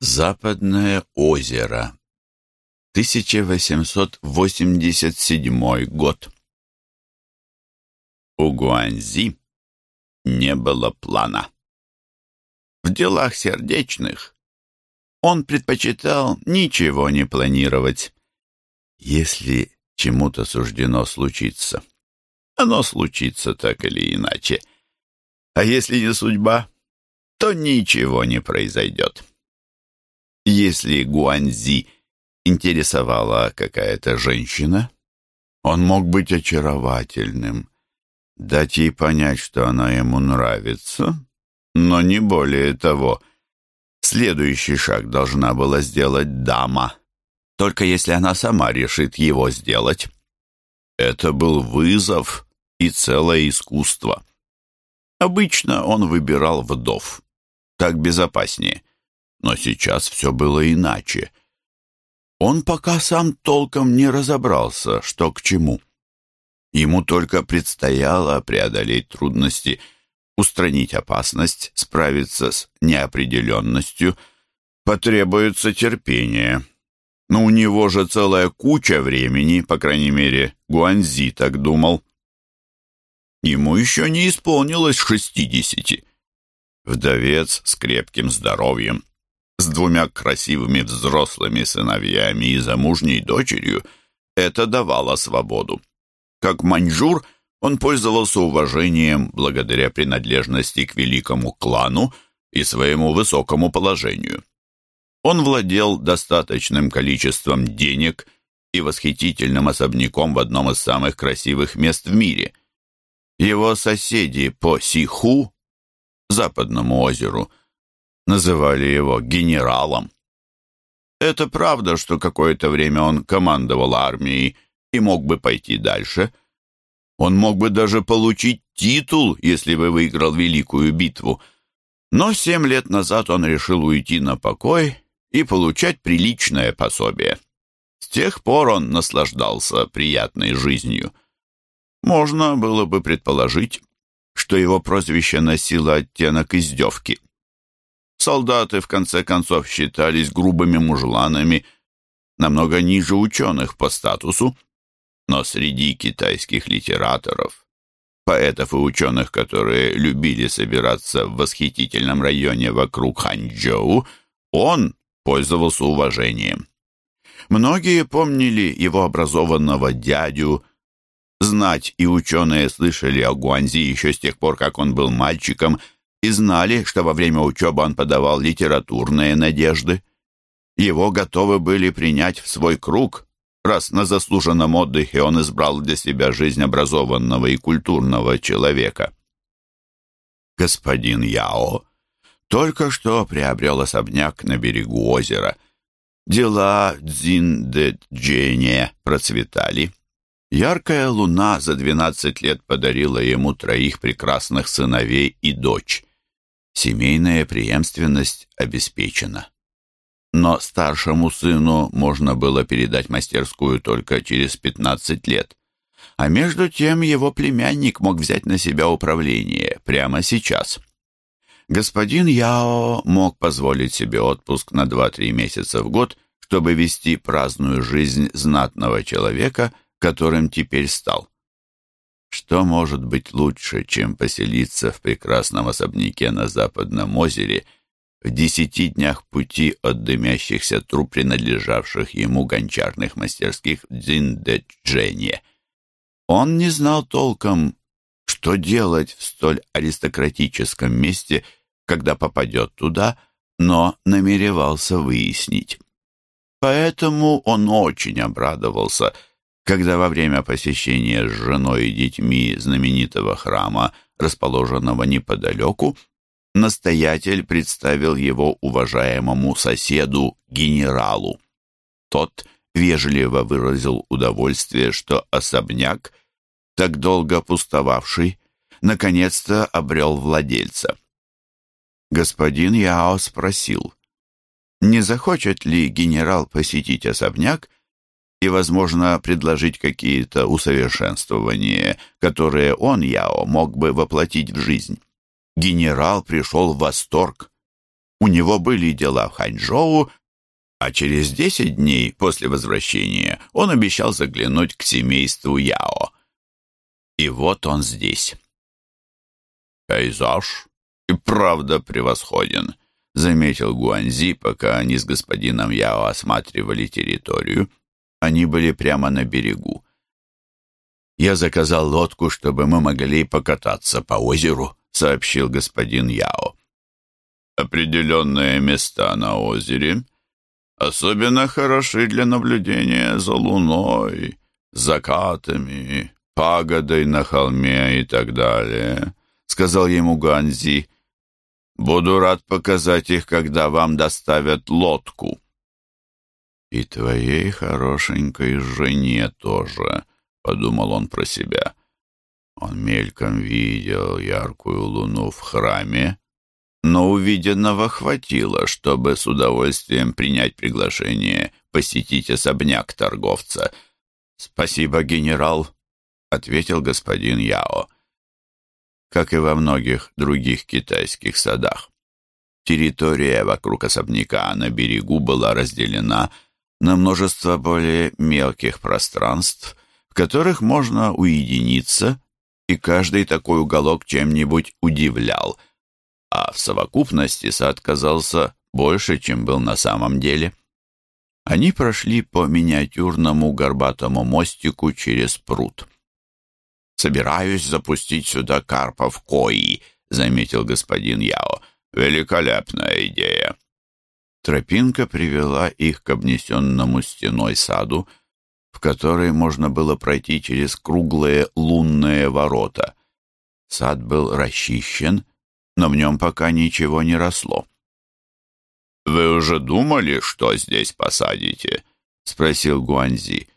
Западное озеро. 1887 год. У Гуанзи не было плана. В делах сердечных он предпочитал ничего не планировать. Если чему-то суждено случиться, оно случится так или иначе. А если не судьба, то ничего не произойдет. Если Гуанзи интересовала какая-то женщина, он мог быть очаровательным, дать ей понять, что она ему нравится, но не более того. Следующий шаг должна была сделать дама, только если она сама решит его сделать. Это был вызов и целое искусство. Обычно он выбирал вдов. Так безопаснее. Но сейчас все было иначе. Он пока сам толком не разобрался, что к чему. Ему только предстояло преодолеть трудности, устранить опасность, справиться с неопределенностью. Потребуется терпение. Но у него же целая куча времени, по крайней мере, Гуанзи так думал. Ему еще не исполнилось шестидесяти. Вдовец с крепким здоровьем с двумя красивыми взрослыми сыновьями и замужней дочерью, это давало свободу. Как маньчжур, он пользовался уважением благодаря принадлежности к великому клану и своему высокому положению. Он владел достаточным количеством денег и восхитительным особняком в одном из самых красивых мест в мире. Его соседи по Сиху, западному озеру, называли его генералом. Это правда, что какое-то время он командовал армией и мог бы пойти дальше. Он мог бы даже получить титул, если бы выиграл великую битву. Но семь лет назад он решил уйти на покой и получать приличное пособие. С тех пор он наслаждался приятной жизнью. Можно было бы предположить, что его прозвище носило оттенок издевки. Солдаты, в конце концов, считались грубыми мужланами, намного ниже ученых по статусу, но среди китайских литераторов, поэтов и ученых, которые любили собираться в восхитительном районе вокруг Ханчжоу, он пользовался уважением. Многие помнили его образованного дядю, знать и ученые слышали о Гуанзи еще с тех пор, как он был мальчиком – и знали, что во время учебы он подавал литературные надежды. Его готовы были принять в свой круг, раз на заслуженном отдыхе он избрал для себя жизнь образованного и культурного человека. Господин Яо только что приобрел особняк на берегу озера. Дела Цзин-де-Джене процветали. Яркая луна за двенадцать лет подарила ему троих прекрасных сыновей и дочь семейная преемственность обеспечена. Но старшему сыну можно было передать мастерскую только через 15 лет. А между тем его племянник мог взять на себя управление прямо сейчас. Господин Яо мог позволить себе отпуск на 2-3 месяца в год, чтобы вести праздную жизнь знатного человека, которым теперь стал. Что может быть лучше, чем поселиться в прекрасном особняке на Западном озере в десяти днях пути от дымящихся труб, принадлежавших ему гончарных мастерских Дзиндэчжэнье? Он не знал толком, что делать в столь аристократическом месте, когда попадет туда, но намеревался выяснить. Поэтому он очень обрадовался — когда во время посещения с женой и детьми знаменитого храма, расположенного неподалеку, настоятель представил его уважаемому соседу, генералу. Тот вежливо выразил удовольствие, что особняк, так долго пустовавший, наконец-то обрел владельца. Господин Яо спросил, не захочет ли генерал посетить особняк и, возможно, предложить какие-то усовершенствования, которые он, Яо, мог бы воплотить в жизнь. Генерал пришел в восторг. у него были дела в Ханчжоу, а через десять дней после возвращения он обещал заглянуть к семейству Яо. И вот он здесь. «Пейзаж и правда превосходен», — заметил Гуанзи, пока они с господином Яо осматривали территорию. Они были прямо на берегу. «Я заказал лодку, чтобы мы могли покататься по озеру», — сообщил господин Яо. «Определенные места на озере особенно хороши для наблюдения за луной, закатами, пагодой на холме и так далее», — сказал ему Ганзи. «Буду рад показать их, когда вам доставят лодку». «И твоей хорошенькой жене тоже», — подумал он про себя. Он мельком видел яркую луну в храме, но увиденного хватило, чтобы с удовольствием принять приглашение посетить особняк торговца. «Спасибо, генерал», — ответил господин Яо. Как и во многих других китайских садах. Территория вокруг особняка на берегу была разделена на множество более мелких пространств, в которых можно уединиться, и каждый такой уголок чем-нибудь удивлял, а в совокупности сад казался больше, чем был на самом деле. Они прошли по миниатюрному горбатому мостику через пруд. «Собираюсь запустить сюда карпов кои», — заметил господин Яо. «Великолепная идея». Тропинка привела их к обнесенному стеной саду, в который можно было пройти через круглые лунные ворота. Сад был расчищен, но в нем пока ничего не росло. «Вы уже думали, что здесь посадите?» — спросил Гуанзи.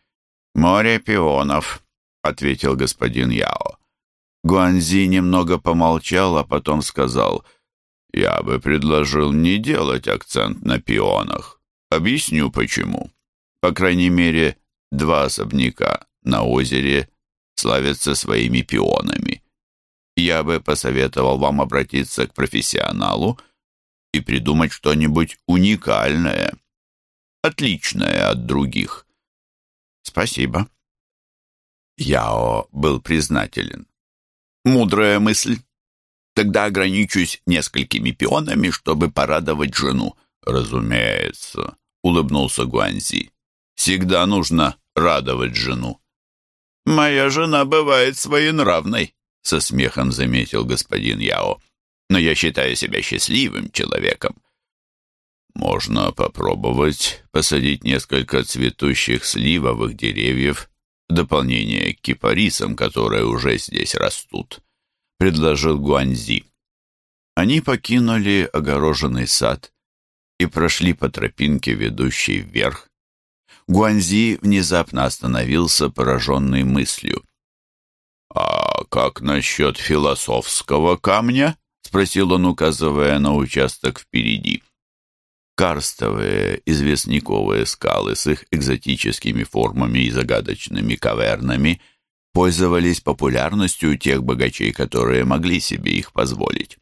«Море пионов», — ответил господин Яо. Гуанзи немного помолчал, а потом сказал — я бы предложил не делать акцент на пионах. Объясню почему. По крайней мере, два особняка на озере славятся своими пионами. Я бы посоветовал вам обратиться к профессионалу и придумать что-нибудь уникальное, отличное от других. Спасибо. Яо был признателен. Мудрая мысль. Тогда ограничусь несколькими пионами, чтобы порадовать жену. Разумеется, улыбнулся Гуанзи. Всегда нужно радовать жену. Моя жена бывает своенравной, со смехом заметил господин Яо. Но я считаю себя счастливым человеком. Можно попробовать посадить несколько цветущих сливовых деревьев в дополнение к кипарисам, которые уже здесь растут предложил Гуанзи. Они покинули огороженный сад и прошли по тропинке, ведущей вверх. Гуанзи внезапно остановился, пораженный мыслью. «А как насчет философского камня?» — спросил он, указывая на участок впереди. Карстовые известняковые скалы с их экзотическими формами и загадочными кавернами — пользовались популярностью у тех богачей, которые могли себе их позволить.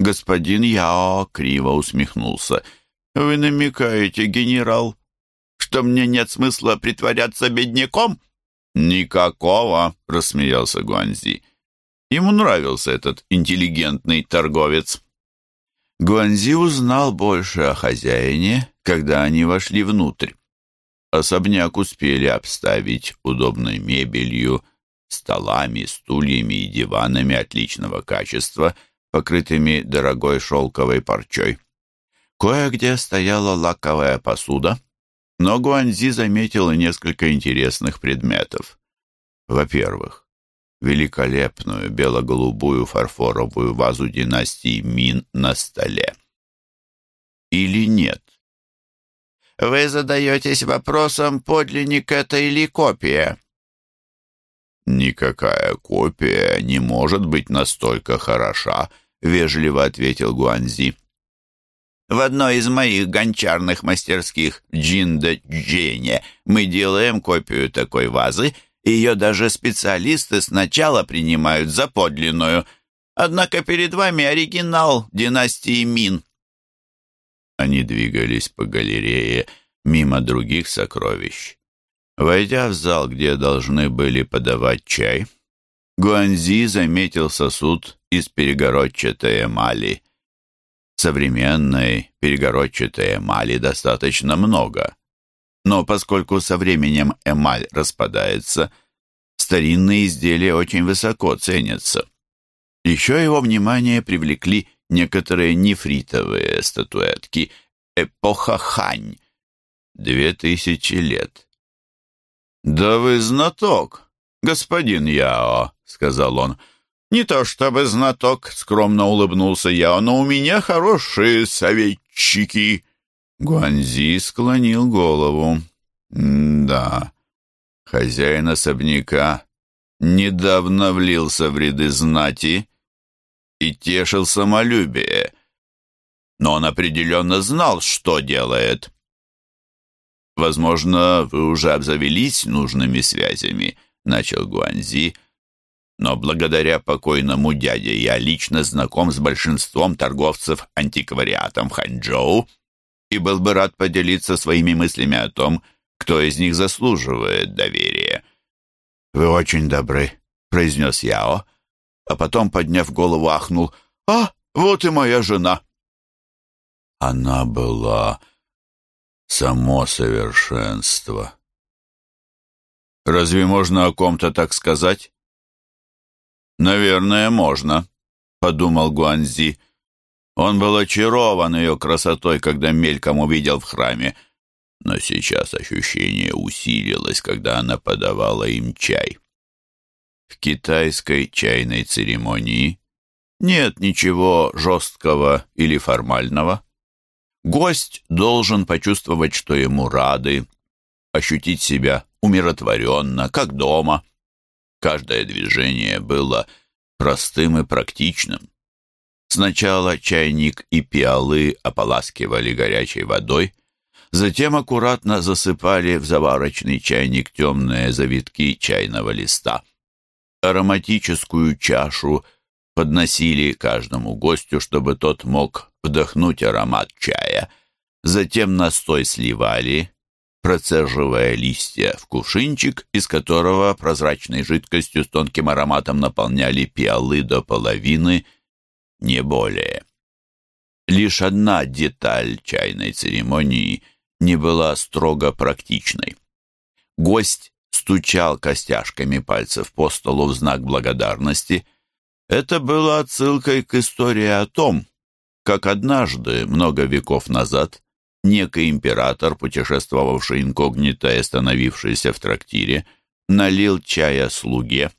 Господин Яо криво усмехнулся. «Вы намекаете, генерал, что мне нет смысла притворяться бедняком?» «Никакого», — рассмеялся Гуанзи. Ему нравился этот интеллигентный торговец. Гуанзи узнал больше о хозяине, когда они вошли внутрь. Особняк успели обставить удобной мебелью, столами, стульями и диванами отличного качества, покрытыми дорогой шелковой парчой. Кое-где стояла лаковая посуда, но Гуанзи заметил и несколько интересных предметов. Во-первых, великолепную бело-голубую фарфоровую вазу династии Мин на столе. Или нет? Вы задаетесь вопросом, подлинник это или копия? «Никакая копия не может быть настолько хороша», — вежливо ответил Гуанзи. «В одной из моих гончарных мастерских Джинда-Джене мы делаем копию такой вазы, ее даже специалисты сначала принимают за подлинную. Однако перед вами оригинал династии Мин». Они двигались по галерее мимо других сокровищ. Войдя в зал, где должны были подавать чай, Гуанзи заметил сосуд из перегородчатой эмали. Современной перегородчатой эмали достаточно много. Но поскольку со временем эмаль распадается, старинные изделия очень высоко ценятся. Еще его внимание привлекли некоторые нефритовые статуэтки «Эпоха Хань» две тысячи лет. «Да вы знаток, господин Яо», — сказал он. «Не то чтобы знаток», — скромно улыбнулся Яо, «но у меня хорошие советчики». Гуанзи склонил голову. «Да, хозяин особняка недавно влился в ряды знати и тешил самолюбие, но он определенно знал, что делает». «Возможно, вы уже обзавелись нужными связями», — начал Гуанзи, «но благодаря покойному дяде я лично знаком с большинством торговцев антиквариатом Ханчжоу и был бы рад поделиться своими мыслями о том, кто из них заслуживает доверия». «Вы очень добры», — произнес Яо, а потом, подняв голову, ахнул, «А, вот и моя жена». Она была само совершенство. Разве можно о ком-то так сказать? Наверное, можно, подумал Гуанзи. Он был очарован ее красотой, когда мельком увидел в храме, но сейчас ощущение усилилось, когда она подавала им чай. В китайской чайной церемонии нет ничего жесткого или формального. Гость должен почувствовать, что ему рады, ощутить себя умиротворенно, как дома. Каждое движение было простым и практичным. Сначала чайник и пиалы ополаскивали горячей водой, затем аккуратно засыпали в заварочный чайник темные завитки чайного листа. Ароматическую чашу подносили каждому гостю, чтобы тот мог вдохнуть аромат чая. Затем настой сливали, процеживая листья в кувшинчик, из которого прозрачной жидкостью с тонким ароматом наполняли пиалы до половины, не более. Лишь одна деталь чайной церемонии не была строго практичной. Гость стучал костяшками пальцев по столу в знак благодарности. Это было отсылкой к истории о том, как однажды, много веков назад, некий император, путешествовавший инкогнито и остановившийся в трактире, налил чая слуге,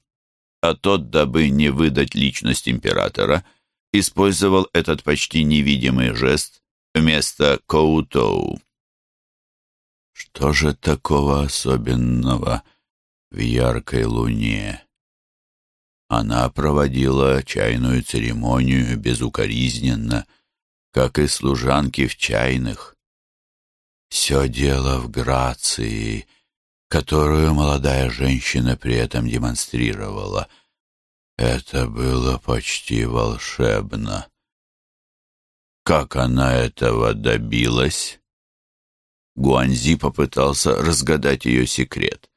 а тот, дабы не выдать личность императора, использовал этот почти невидимый жест вместо коутоу. Что же такого особенного в яркой луне? Она проводила чайную церемонию безукоризненно, как и служанки в чайных. Все дело в грации, которую молодая женщина при этом демонстрировала. Это было почти волшебно. Как она этого добилась? Гуанзи попытался разгадать ее секрет.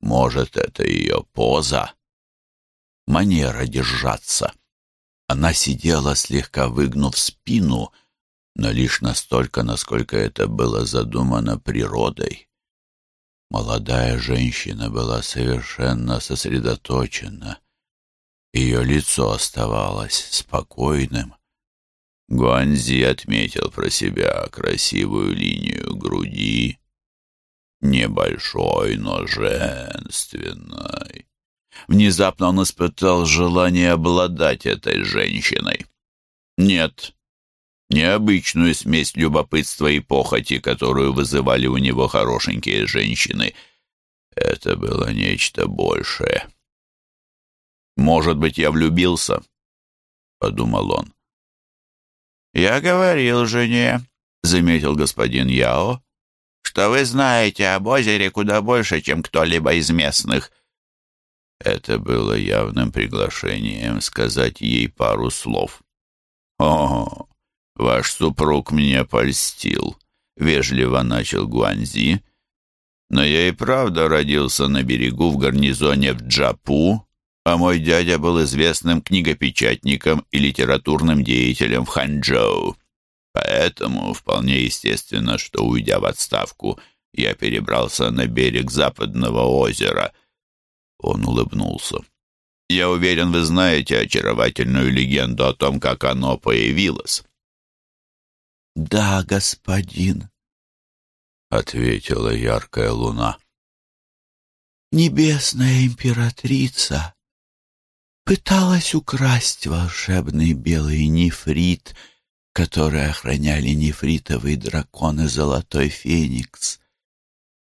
Может, это ее поза? Манера держаться. Она сидела, слегка выгнув спину, но лишь настолько, насколько это было задумано природой. Молодая женщина была совершенно сосредоточена. Ее лицо оставалось спокойным. Гуанзи отметил про себя красивую линию груди, небольшой, но женственной. Внезапно он испытал желание обладать этой женщиной. Нет, необычную смесь любопытства и похоти, которую вызывали у него хорошенькие женщины. Это было нечто большее. «Может быть, я влюбился?» — подумал он. «Я говорил жене», — заметил господин Яо, «что вы знаете об озере куда больше, чем кто-либо из местных». Это было явным приглашением сказать ей пару слов. «О, «Ваш супруг мне польстил», — вежливо начал Гуанзи. «Но я и правда родился на берегу в гарнизоне в Джапу, а мой дядя был известным книгопечатником и литературным деятелем в Ханчжоу. Поэтому вполне естественно, что, уйдя в отставку, я перебрался на берег Западного озера». Он улыбнулся. «Я уверен, вы знаете очаровательную легенду о том, как оно появилось». «Да, господин», — ответила яркая луна. «Небесная императрица пыталась украсть волшебный белый нефрит, который охраняли нефритовый дракон и золотой феникс.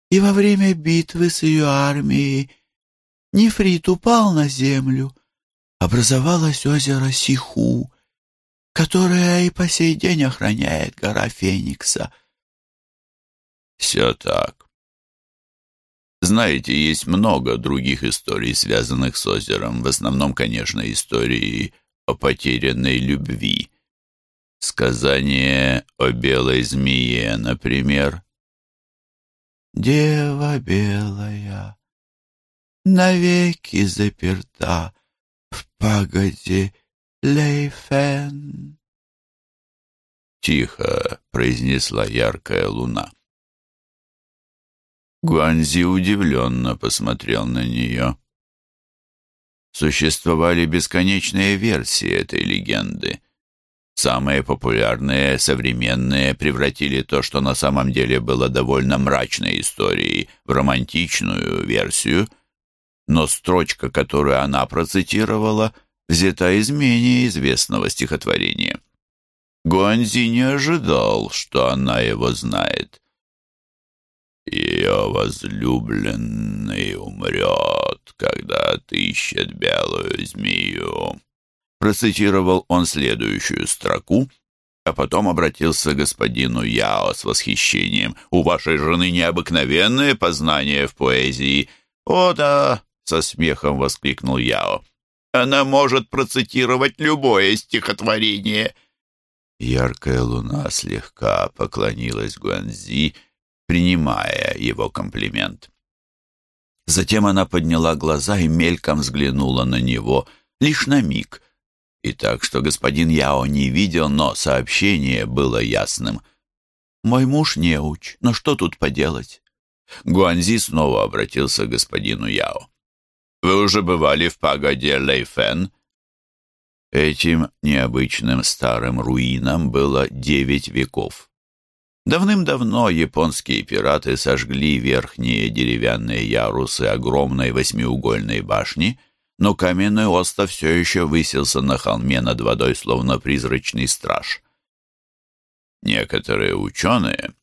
И во время битвы с ее армией нефрит упал на землю, образовалось озеро Сиху, которое и по сей день охраняет гора Феникса. Все так. Знаете, есть много других историй, связанных с озером. В основном, конечно, истории о потерянной любви. Сказание о белой змее, например. «Дева белая, навеки заперта в пагоде Лейфен. Тихо произнесла яркая луна. Гуанзи удивленно посмотрел на нее. Существовали бесконечные версии этой легенды. Самые популярные, современные, превратили то, что на самом деле было довольно мрачной историей, в романтичную версию. Но строчка, которую она процитировала — взята из менее известного стихотворения. Гуанзи не ожидал, что она его знает. «Ее возлюбленный умрет, когда отыщет белую змею», процитировал он следующую строку, а потом обратился к господину Яо с восхищением. «У вашей жены необыкновенное познание в поэзии». «О да!» — со смехом воскликнул Яо. Она может процитировать любое стихотворение». Яркая луна слегка поклонилась Гуанзи, принимая его комплимент. Затем она подняла глаза и мельком взглянула на него, лишь на миг. И так, что господин Яо не видел, но сообщение было ясным. «Мой муж неуч, но что тут поделать?» Гуанзи снова обратился к господину Яо. Вы уже бывали в пагоде Лейфен?» Этим необычным старым руинам было девять веков. Давным-давно японские пираты сожгли верхние деревянные ярусы огромной восьмиугольной башни, но каменный остров все еще высился на холме над водой, словно призрачный страж. Некоторые ученые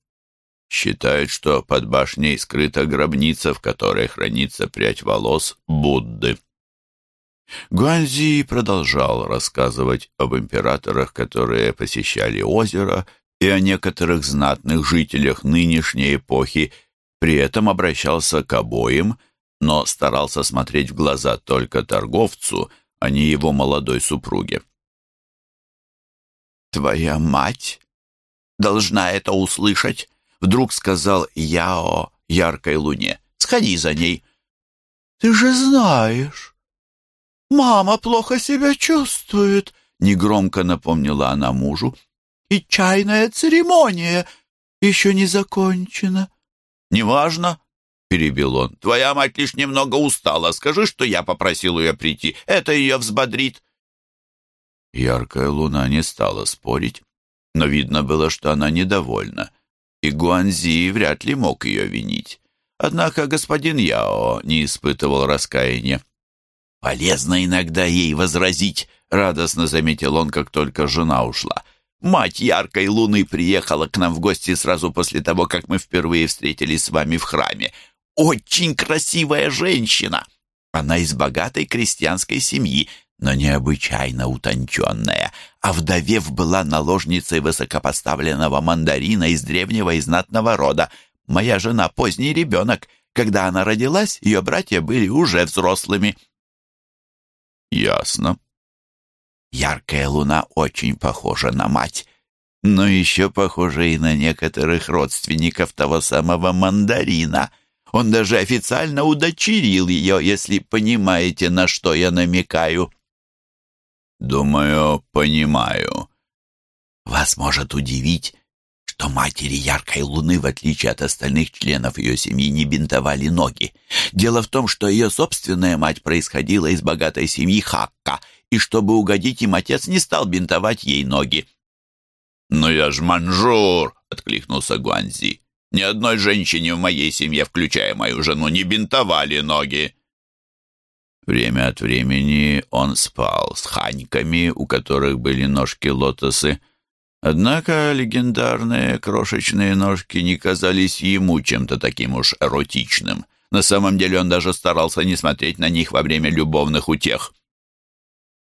считают, что под башней скрыта гробница, в которой хранится прядь волос Будды. Гуанзи продолжал рассказывать об императорах, которые посещали озеро, и о некоторых знатных жителях нынешней эпохи, при этом обращался к обоим, но старался смотреть в глаза только торговцу, а не его молодой супруге. «Твоя мать должна это услышать», Вдруг сказал Яо яркой луне. «Сходи за ней». «Ты же знаешь, мама плохо себя чувствует», — негромко напомнила она мужу. «И чайная церемония еще не закончена». «Неважно», — перебил он. «Твоя мать лишь немного устала. Скажи, что я попросил ее прийти. Это ее взбодрит». Яркая луна не стала спорить, но видно было, что она недовольна и Гуанзи вряд ли мог ее винить. Однако господин Яо не испытывал раскаяния. «Полезно иногда ей возразить», — радостно заметил он, как только жена ушла. «Мать яркой луны приехала к нам в гости сразу после того, как мы впервые встретились с вами в храме. Очень красивая женщина! Она из богатой крестьянской семьи, но необычайно утонченная, а вдовев была наложницей высокопоставленного мандарина из древнего и знатного рода. Моя жена поздний ребенок. Когда она родилась, ее братья были уже взрослыми. Ясно. Яркая луна очень похожа на мать. но еще похоже и на некоторых родственников того самого мандарина. Он даже официально удочерил ее, если понимаете, на что я намекаю. Думаю, понимаю. Вас может удивить, матери яркой луны, в отличие от остальных членов ее семьи, не бинтовали ноги. Дело в том, что ее собственная мать происходила из богатой семьи Хакка, и чтобы угодить им, отец не стал бинтовать ей ноги. «Но я ж манжур!» — откликнулся Гуанзи. «Ни одной женщине в моей семье, включая мою жену, не бинтовали ноги!» Время от времени он спал с ханьками, у которых были ножки-лотосы. Однако легендарные крошечные ножки не казались ему чем-то таким уж эротичным. На самом деле он даже старался не смотреть на них во время любовных утех.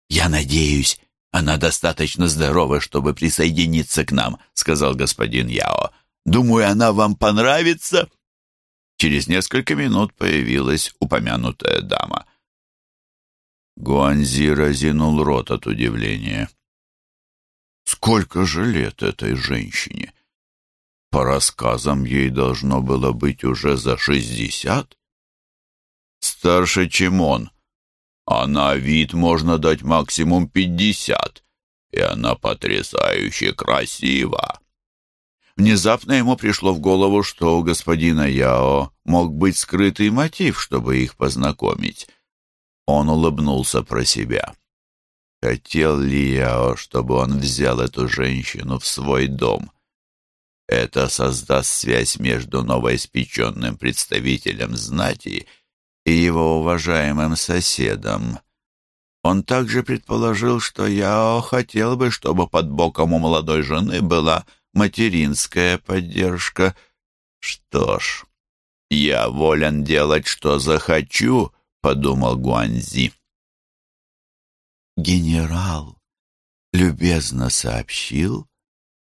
«Я надеюсь, она достаточно здорова, чтобы присоединиться к нам», — сказал господин Яо. «Думаю, она вам понравится». Через несколько минут появилась упомянутая дама — Гуанзи разинул рот от удивления. Сколько же лет этой женщине? По рассказам, ей должно было быть уже за шестьдесят. Старше, чем он. А на вид можно дать максимум пятьдесят. И она потрясающе красива. Внезапно ему пришло в голову, что у господина Яо мог быть скрытый мотив, чтобы их познакомить. Он улыбнулся про себя. Хотел ли я, чтобы он взял эту женщину в свой дом? Это создаст связь между новоиспеченным представителем знати и его уважаемым соседом. Он также предположил, что я хотел бы, чтобы под боком у молодой жены была материнская поддержка. Что ж, я волен делать, что захочу, подумал Гуанзи. «Генерал любезно сообщил,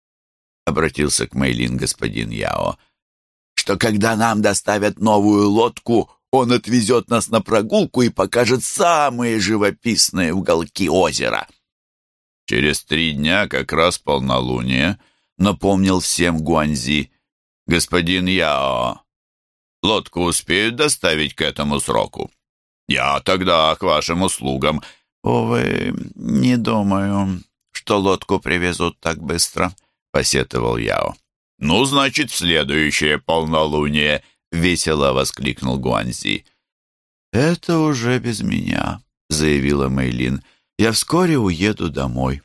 — обратился к Мэйлин господин Яо, — что когда нам доставят новую лодку, он отвезет нас на прогулку и покажет самые живописные уголки озера». «Через три дня, как раз полнолуние», — напомнил всем Гуанзи. «Господин Яо, лодку успеют доставить к этому сроку?» «Я тогда к вашим услугам». «Увы, не думаю, что лодку привезут так быстро», — посетовал Яо. «Ну, значит, следующее полнолуние», — весело воскликнул Гуанзи. «Это уже без меня», — заявила Мэйлин. «Я вскоре уеду домой».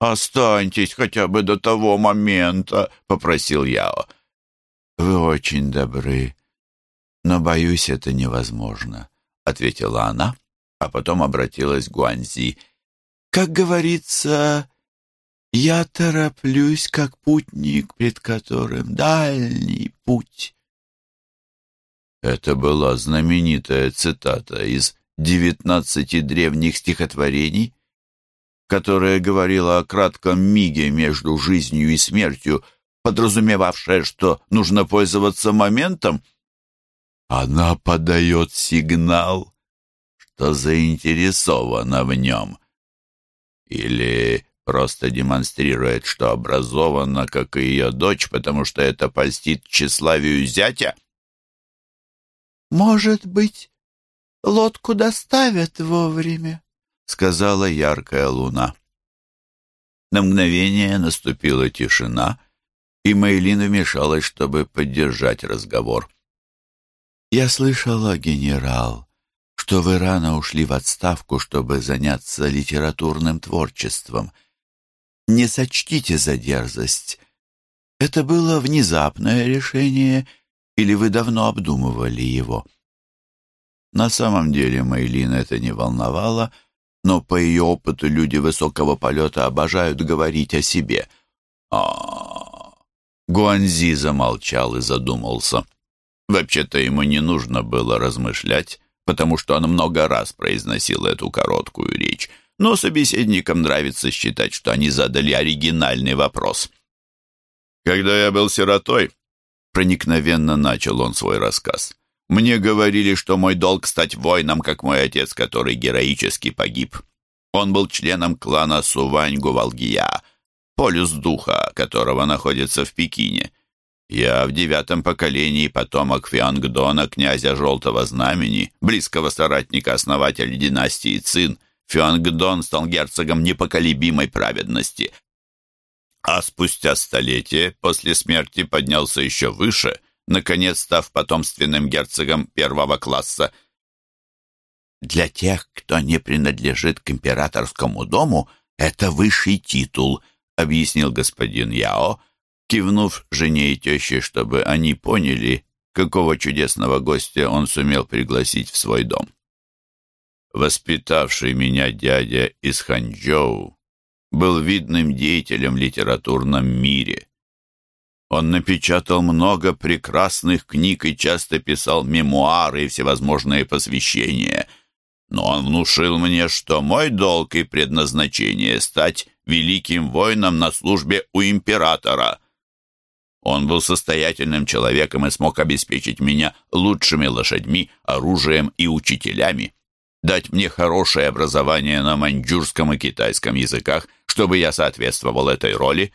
«Останьтесь хотя бы до того момента», — попросил Яо. «Вы очень добры, но, боюсь, это невозможно. — ответила она, а потом обратилась к Гуанзи. «Как говорится, я тороплюсь, как путник, пред которым дальний путь». Это была знаменитая цитата из девятнадцати древних стихотворений, которая говорила о кратком миге между жизнью и смертью, подразумевавшая, что нужно пользоваться моментом, она подает сигнал, что заинтересована в нем. Или просто демонстрирует, что образована, как и ее дочь, потому что это польстит тщеславию зятя? «Может быть, лодку доставят вовремя», — сказала яркая луна. На мгновение наступила тишина, и Мейлин вмешалась, чтобы поддержать разговор. «Я слышала, генерал, что вы рано ушли в отставку, чтобы заняться литературным творчеством. Не сочтите за дерзость. Это было внезапное решение, или вы давно обдумывали его?» На самом деле Мейлин это не волновало, но по ее опыту люди высокого полета обожают говорить о себе. а. Гуанзи замолчал и задумался. Вообще-то ему не нужно было размышлять, потому что он много раз произносил эту короткую речь, но собеседникам нравится считать, что они задали оригинальный вопрос. «Когда я был сиротой», — проникновенно начал он свой рассказ, «мне говорили, что мой долг стать воином, как мой отец, который героически погиб. Он был членом клана Сувань-Гувалгия, полюс духа, которого находится в Пекине. Я в девятом поколении потомок Фиангдона, князя Желтого Знамени, близкого соратника основателя династии Цин. Фиангдон стал герцогом непоколебимой праведности. А спустя столетие после смерти поднялся еще выше, наконец став потомственным герцогом первого класса. Для тех, кто не принадлежит к императорскому дому, это высший титул, объяснил господин Яо, кивнув жене и теще, чтобы они поняли, какого чудесного гостя он сумел пригласить в свой дом. Воспитавший меня дядя из Ханчжоу был видным деятелем в литературном мире. Он напечатал много прекрасных книг и часто писал мемуары и всевозможные посвящения. Но он внушил мне, что мой долг и предназначение — стать великим воином на службе у императора. Он был состоятельным человеком и смог обеспечить меня лучшими лошадьми, оружием и учителями, дать мне хорошее образование на маньчжурском и китайском языках, чтобы я соответствовал этой роли.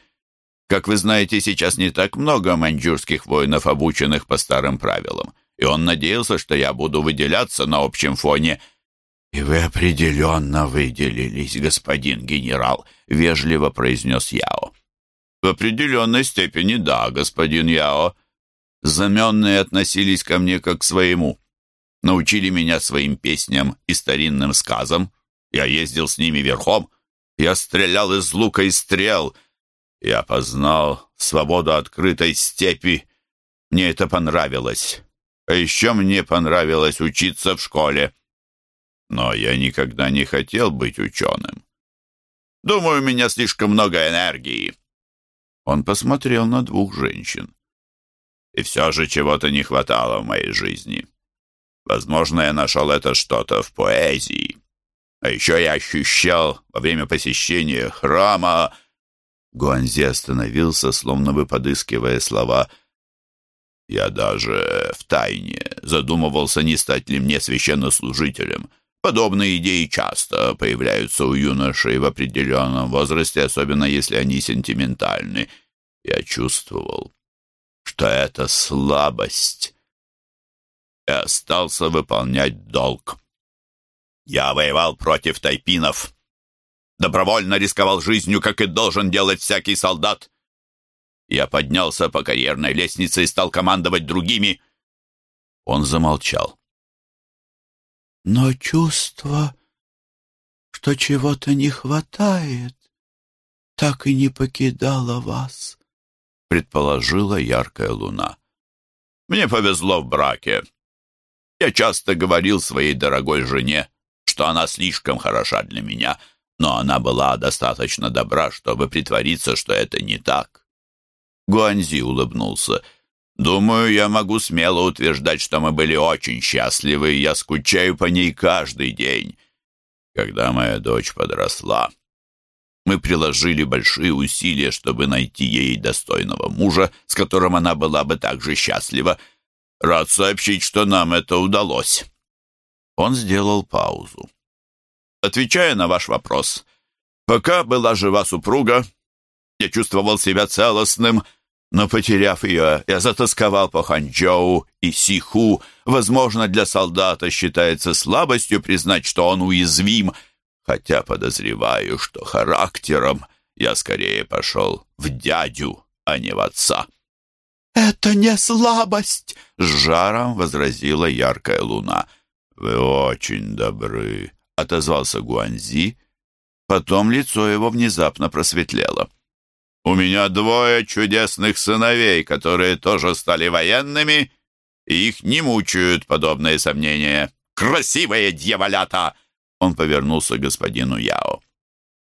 Как вы знаете, сейчас не так много маньчжурских воинов, обученных по старым правилам, и он надеялся, что я буду выделяться на общем фоне. «И вы определенно выделились, господин генерал», — вежливо произнес Яо. «В определенной степени да, господин Яо. Заменные относились ко мне как к своему. Научили меня своим песням и старинным сказам. Я ездил с ними верхом. Я стрелял из лука и стрел. Я познал свободу открытой степи. Мне это понравилось. А еще мне понравилось учиться в школе. Но я никогда не хотел быть ученым. Думаю, у меня слишком много энергии. Он посмотрел на двух женщин. И все же чего-то не хватало в моей жизни. Возможно, я нашел это что-то в поэзии. А еще я ощущал во время посещения храма... Гуанзи остановился, словно бы подыскивая слова. Я даже втайне задумывался, не стать ли мне священнослужителем. Подобные идеи часто появляются у юношей в определенном возрасте, особенно если они сентиментальны. Я чувствовал, что это слабость. И остался выполнять долг. Я воевал против тайпинов. Добровольно рисковал жизнью, как и должен делать всякий солдат. Я поднялся по карьерной лестнице и стал командовать другими. Он замолчал. Но чувство, что чего-то не хватает, так и не покидало вас, предположила яркая луна. Мне повезло в браке. Я часто говорил своей дорогой жене, что она слишком хороша для меня, но она была достаточно добра, чтобы притвориться, что это не так. Гуанзи улыбнулся. Думаю, я могу смело утверждать, что мы были очень счастливы, и я скучаю по ней каждый день. Когда моя дочь подросла, мы приложили большие усилия, чтобы найти ей достойного мужа, с которым она была бы также счастлива. Рад сообщить, что нам это удалось. Он сделал паузу. Отвечая на ваш вопрос, пока была жива супруга, я чувствовал себя целостным, но, потеряв ее, я затасковал по Ханчжоу и Сиху. Возможно, для солдата считается слабостью признать, что он уязвим, хотя подозреваю, что характером я скорее пошел в дядю, а не в отца. «Это не слабость!» — с жаром возразила яркая луна. «Вы очень добры», — отозвался Гуанзи. Потом лицо его внезапно просветлело. У меня двое чудесных сыновей, которые тоже стали военными, и их не мучают подобные сомнения. Красивые дьяволята!» Он повернулся к господину Яо.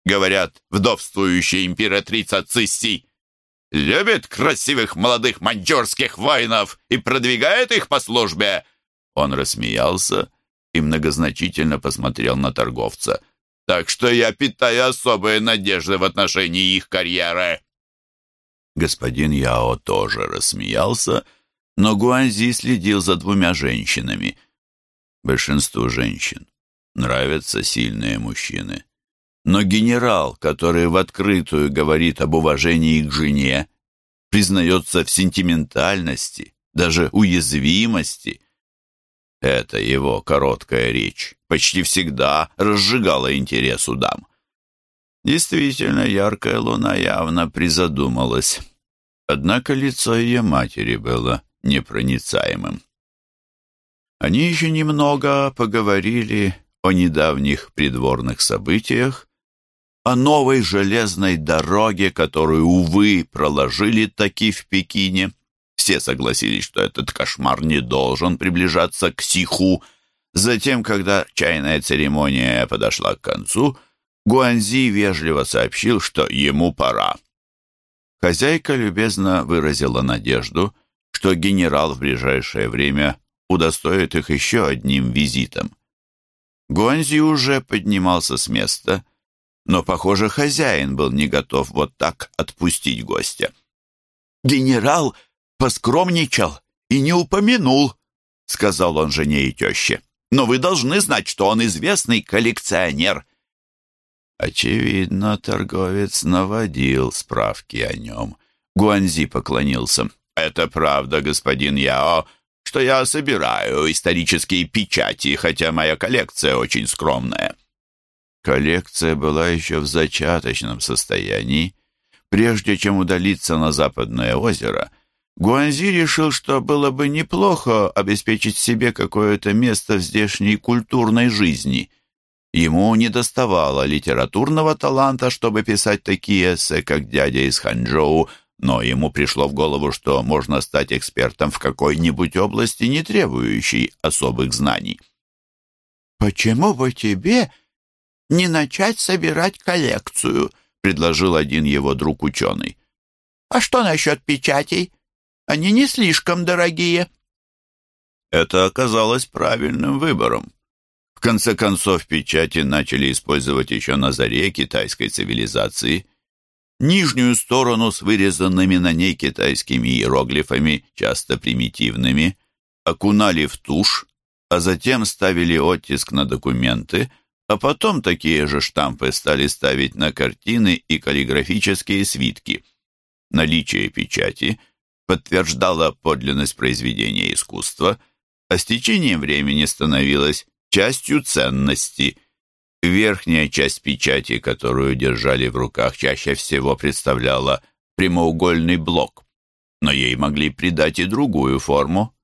«Говорят, вдовствующая императрица Цисси любит красивых молодых маньчжурских воинов и продвигает их по службе!» Он рассмеялся и многозначительно посмотрел на торговца. «Так что я питаю особые надежды в отношении их карьеры!» Господин Яо тоже рассмеялся, но Гуанзи следил за двумя женщинами. Большинству женщин нравятся сильные мужчины. Но генерал, который в открытую говорит об уважении к жене, признается в сентиментальности, даже уязвимости. Это его короткая речь почти всегда разжигала интерес у дам. Действительно, яркая луна явно призадумалась. Однако лицо ее матери было непроницаемым. Они еще немного поговорили о недавних придворных событиях, о новой железной дороге, которую, увы, проложили таки в Пекине. Все согласились, что этот кошмар не должен приближаться к Сиху. Затем, когда чайная церемония подошла к концу, Гуанзи вежливо сообщил, что ему пора. Хозяйка любезно выразила надежду, что генерал в ближайшее время удостоит их еще одним визитом. Гуанзи уже поднимался с места — но, похоже, хозяин был не готов вот так отпустить гостя. «Генерал поскромничал и не упомянул», — сказал он жене и теще. «Но вы должны знать, что он известный коллекционер». Очевидно, торговец наводил справки о нем. Гуанзи поклонился. «Это правда, господин Яо, что я собираю исторические печати, хотя моя коллекция очень скромная». Коллекция была еще в зачаточном состоянии. Прежде чем удалиться на Западное озеро, Гуанзи решил, что было бы неплохо обеспечить себе какое-то место в здешней культурной жизни. Ему не доставало литературного таланта, чтобы писать такие эссе, как «Дядя из Ханчжоу», но ему пришло в голову, что можно стать экспертом в какой-нибудь области, не требующей особых знаний. «Почему бы тебе не начать собирать коллекцию», — предложил один его друг-ученый. «А что насчет печатей? Они не слишком дорогие». Это оказалось правильным выбором. Конце концов, печати начали использовать еще на заре китайской цивилизации. Нижнюю сторону с вырезанными на ней китайскими иероглифами, часто примитивными, окунали в тушь, а затем ставили оттиск на документы — а потом такие же штампы стали ставить на картины и каллиграфические свитки. Наличие печати подтверждало подлинность произведения искусства, а с течением времени становилось частью ценности. Верхняя часть печати, которую держали в руках, чаще всего представляла прямоугольный блок, но ей могли придать и другую форму.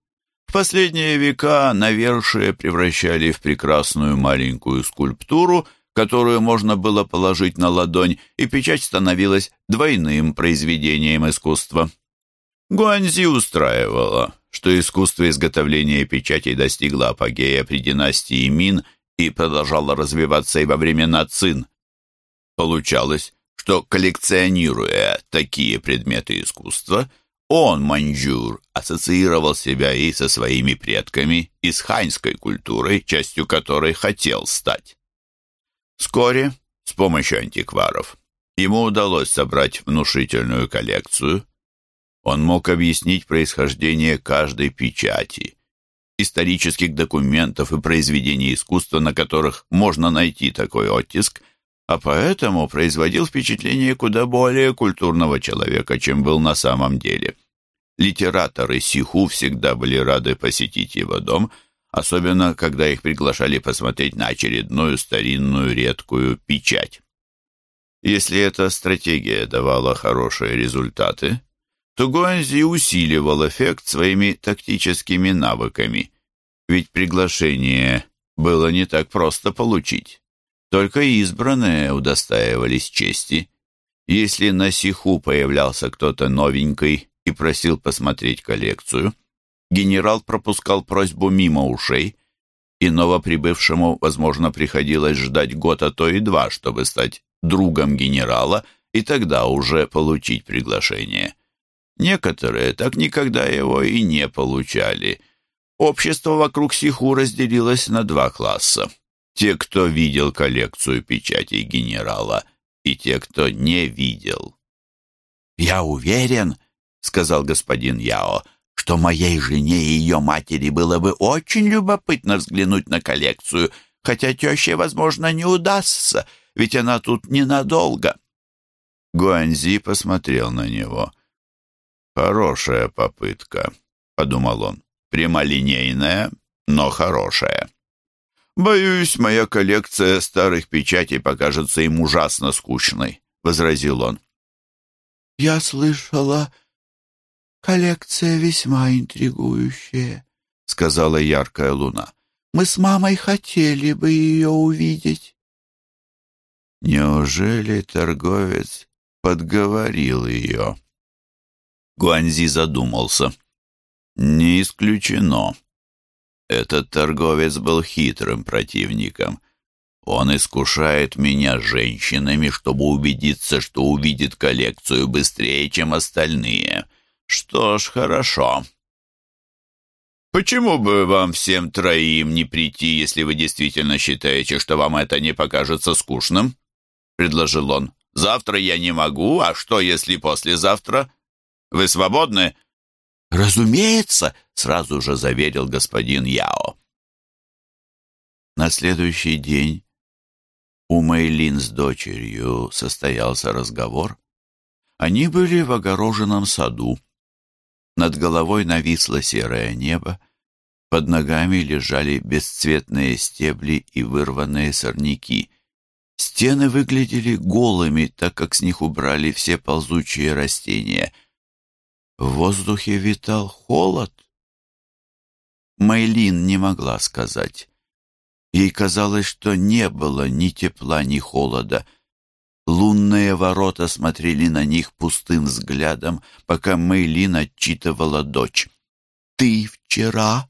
В последние века навершие превращали в прекрасную маленькую скульптуру, которую можно было положить на ладонь, и печать становилась двойным произведением искусства. Гуанзи устраивала, что искусство изготовления печатей достигло апогея при династии Мин и продолжало развиваться и во времена Цин. Получалось, что коллекционируя такие предметы искусства – он, маньчжур, ассоциировал себя и со своими предками, и с ханьской культурой, частью которой хотел стать. Вскоре, с помощью антикваров, ему удалось собрать внушительную коллекцию. Он мог объяснить происхождение каждой печати, исторических документов и произведений искусства, на которых можно найти такой оттиск, а поэтому производил впечатление куда более культурного человека, чем был на самом деле. Литераторы Сиху всегда были рады посетить его дом, особенно когда их приглашали посмотреть на очередную старинную редкую печать. Если эта стратегия давала хорошие результаты, то Гуанзи усиливал эффект своими тактическими навыками, ведь приглашение было не так просто получить. Только избранные удостаивались чести. Если на Сиху появлялся кто-то новенький и просил посмотреть коллекцию, генерал пропускал просьбу мимо ушей, и новоприбывшему, возможно, приходилось ждать год, а то и два, чтобы стать другом генерала и тогда уже получить приглашение. Некоторые так никогда его и не получали. Общество вокруг Сиху разделилось на два класса. Те, кто видел коллекцию печатей генерала, и те, кто не видел. «Я уверен», — сказал господин Яо, что моей жене и ее матери было бы очень любопытно взглянуть на коллекцию, хотя теще, возможно, не удастся. ведь она тут ненадолго». Гуанзи посмотрел на него. «Хорошая попытка», — подумал он. «Прямолинейная, но хорошая». «Боюсь, моя коллекция старых печатей покажется им ужасно скучной», — возразил он. «Я слышала, коллекция весьма интригующая», — сказала яркая луна. «Мы с мамой хотели бы ее увидеть». Неужели торговец подговорил ее? Гуанзи задумался. Не исключено. Этот торговец был хитрым противником. Он искушает меня женщинами, чтобы убедиться, что увидит коллекцию быстрее, чем остальные. Что ж, хорошо. Почему бы вам всем троим не прийти, если вы действительно считаете, что вам это не покажется скучным? предложил он. Завтра я не могу, а что, если послезавтра? Вы свободны? Разумеется, сразу же заверил господин Яо. На следующий день у Мэйлин с дочерью состоялся разговор. Они были в огороженном саду. Над головой нависло серое небо, под ногами лежали бесцветные стебли и вырванные сорняки. Стены выглядели голыми, так как с них убрали все ползучие растения. В воздухе витал холод. Мейлин не могла сказать. Ей казалось, что не было ни тепла, ни холода. Лунные ворота смотрели на них пустым взглядом, пока Мейлин отчитывала дочь. «Ты вчера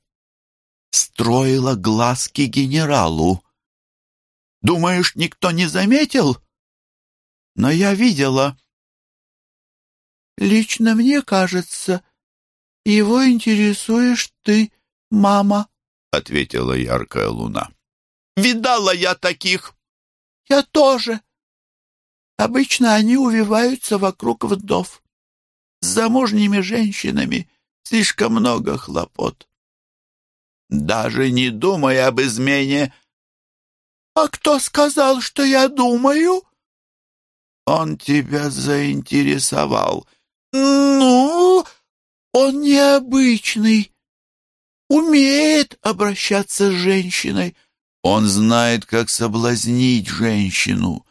строила глазки генералу. Думаешь, никто не заметил? Но я видела». «Лично мне кажется, его интересуешь ты, мама», — ответила яркая луна. Видала я таких. Я тоже. Обычно они увиваются вокруг вдов. С замужними женщинами слишком много хлопот. Даже не думая об измене. А кто сказал, что я думаю? Он тебя заинтересовал. Ну, он необычный. Умеет обращаться с женщиной. Он знает, как соблазнить женщину.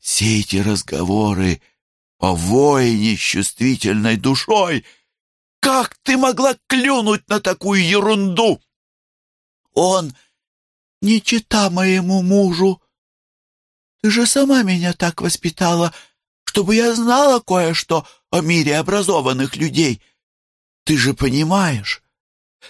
Все эти разговоры о воине с чувствительной душой. Как ты могла клюнуть на такую ерунду? Он не чита моему мужу. Ты же сама меня так воспитала, чтобы я знала кое-что о мире образованных людей. Ты же понимаешь,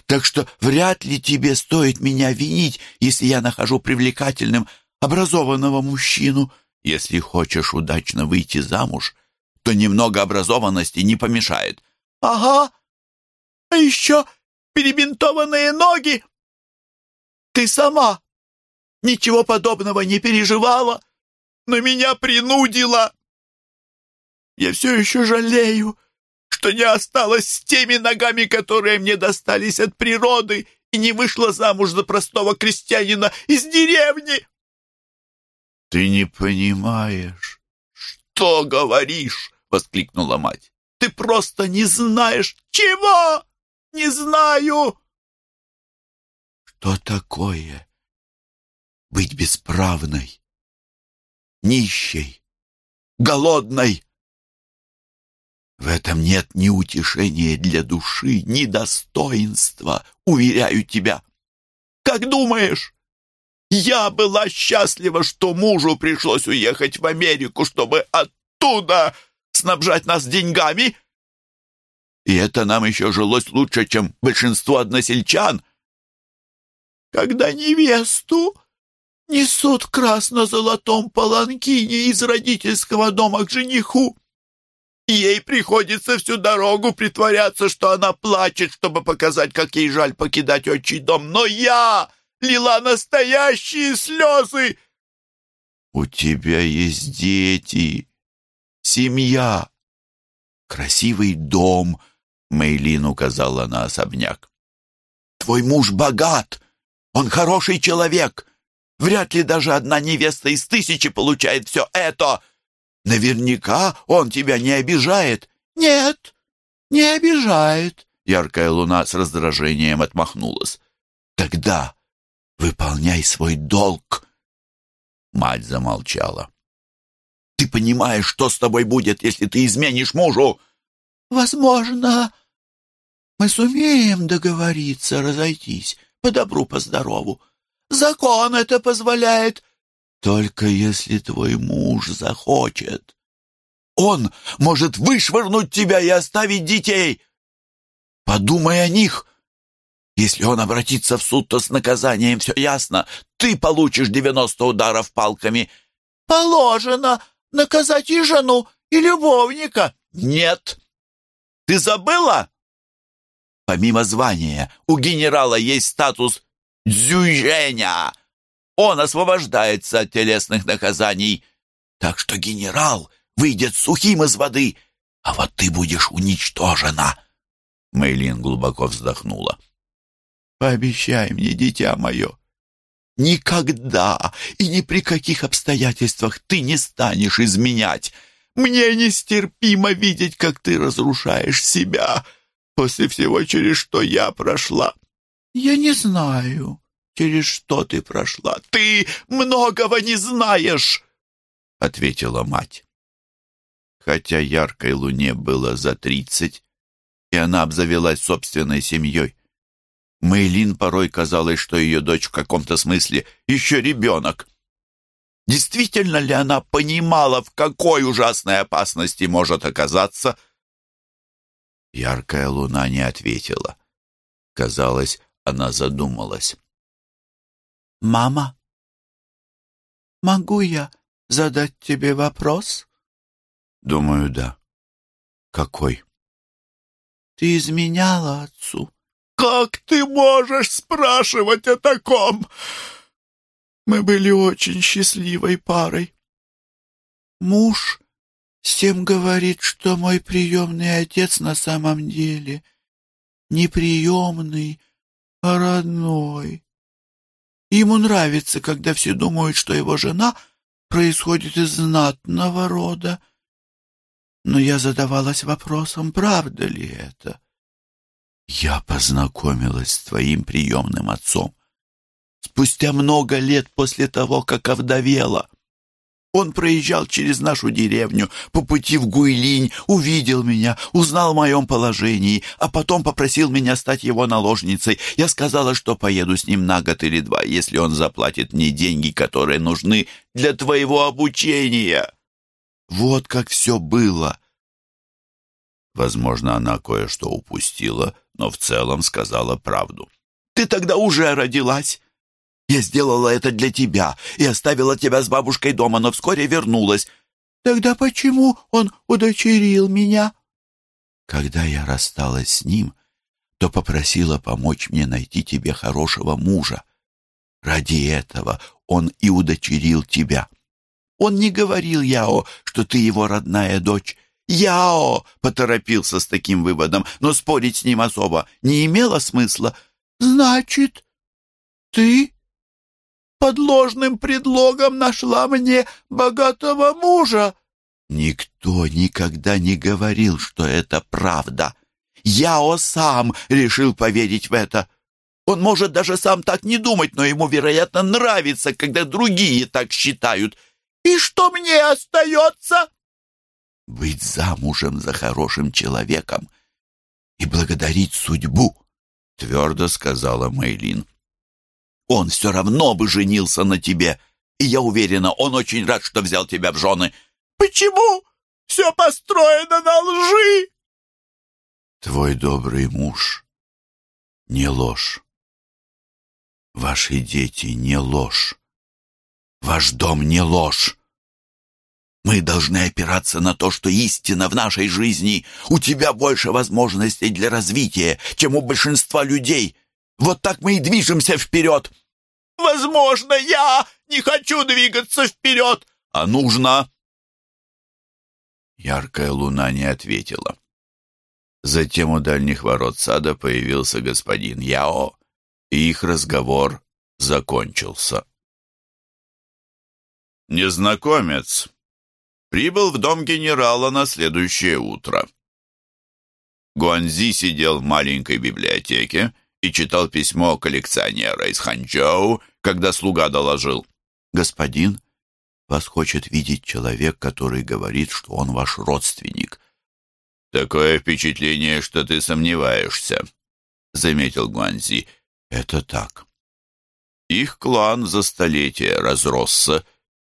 так что вряд ли тебе стоит меня винить, если я нахожу привлекательным образованного мужчину. Если хочешь удачно выйти замуж, то немного образованности не помешает. Ага. А еще перебинтованные ноги. Ты сама ничего подобного не переживала, но меня принудила. Я все еще жалею, что не осталась с теми ногами, которые мне достались от природы, и не вышла замуж за простого крестьянина из деревни. Ты не понимаешь. Что говоришь? воскликнула мать. Ты просто не знаешь чего? Не знаю. Что такое быть бесправной, нищей, голодной? В этом нет ни утешения для души, ни достоинства, уверяю тебя. Как думаешь, я была счастлива, что мужу пришлось уехать в Америку, чтобы оттуда снабжать нас деньгами? И это нам еще жилось лучше, чем большинство односельчан. Когда невесту несут красно-золотом паланкине из родительского дома к жениху, Ей приходится всю дорогу притворяться, что она плачет, чтобы показать, как ей жаль покидать отчий дом. Но я лила настоящие слезы. У тебя есть дети, семья, красивый дом, Мейлин указала на особняк. Твой муж богат, он хороший человек. Вряд ли даже одна невеста из тысячи получает все это. Наверняка он тебя не обижает. Нет, не обижает. Яркая луна с раздражением отмахнулась. Тогда выполняй свой долг. Мать замолчала. Ты понимаешь, что с тобой будет, если ты изменишь мужу? Возможно, мы сумеем договориться, разойтись, по добру, по здорову. Закон это позволяет. Только если твой муж захочет. Он может вышвырнуть тебя и оставить детей. Подумай о них. Если он обратится в суд, то с наказанием все ясно. Ты получишь девяносто ударов палками. Положено наказать и жену, и любовника. Нет. Ты забыла? Помимо звания, у генерала есть статус дзюженя. Он освобождается от телесных наказаний. Так что генерал выйдет сухим из воды, а вот ты будешь уничтожена. Мэйлин глубоко вздохнула. «Пообещай мне, дитя мое, никогда и ни при каких обстоятельствах ты не станешь изменять. Мне нестерпимо видеть, как ты разрушаешь себя после всего, через что я прошла. Я не знаю, через что ты прошла. Ты многого не знаешь!» — ответила мать. Хотя яркой луне было за тридцать, и она обзавелась собственной семьей. Мэйлин порой казалось, что ее дочь в каком-то смысле еще ребенок. Действительно ли она понимала, в какой ужасной опасности может оказаться? Яркая луна не ответила. Казалось, она задумалась. «Мама, могу я задать тебе вопрос?» «Думаю, да». «Какой?» Ты изменяла отцу. Как ты можешь спрашивать о таком? Мы были очень счастливой парой. Муж всем говорит, что мой приемный отец на самом деле не приемный, а родной. Ему нравится, когда все думают, что его жена происходит из знатного рода. Но я задавалась вопросом, правда ли это? Я познакомилась с твоим приемным отцом. Спустя много лет после того, как овдовела. Он проезжал через нашу деревню по пути в Гуйлинь, увидел меня, узнал о моем положении, а потом попросил меня стать его наложницей. Я сказала, что поеду с ним на год или два, если он заплатит мне деньги, которые нужны для твоего обучения. Вот как все было. Возможно, она кое-что упустила, но в целом сказала правду. «Ты тогда уже родилась. Я сделала это для тебя и оставила тебя с бабушкой дома, но вскоре вернулась. Тогда почему он удочерил меня?» Когда я рассталась с ним, то попросила помочь мне найти тебе хорошего мужа. Ради этого он и удочерил тебя. Он не говорил Яо, что ты его родная дочь. Яо поторопился с таким выводом, но спорить с ним особо не имело смысла. Значит, ты под ложным предлогом нашла мне богатого мужа? Никто никогда не говорил, что это правда. Яо сам решил поверить в это. Он может даже сам так не думать, но ему, вероятно, нравится, когда другие так считают. И что мне остается? Быть замужем за хорошим человеком и благодарить судьбу, твердо сказала Мэйлин. Он все равно бы женился на тебе, и я уверена, он очень рад, что взял тебя в жены. Почему все построено на лжи? Твой добрый муж не ложь. Ваши дети не ложь. Ваш дом не ложь. Мы должны опираться на то, что истина в нашей жизни. У тебя больше возможностей для развития, чем у большинства людей. Вот так мы и движемся вперед. Возможно, я не хочу двигаться вперед, а нужно. Яркая луна не ответила. Затем у дальних ворот сада появился господин Яо, и их разговор закончился. Незнакомец прибыл в дом генерала на следующее утро. Гуанзи сидел в маленькой библиотеке и читал письмо коллекционера из Ханчжоу, когда слуга доложил. «Господин, вас хочет видеть человек, который говорит, что он ваш родственник». «Такое впечатление, что ты сомневаешься», — заметил Гуанзи. «Это так». Их клан за столетия разросся,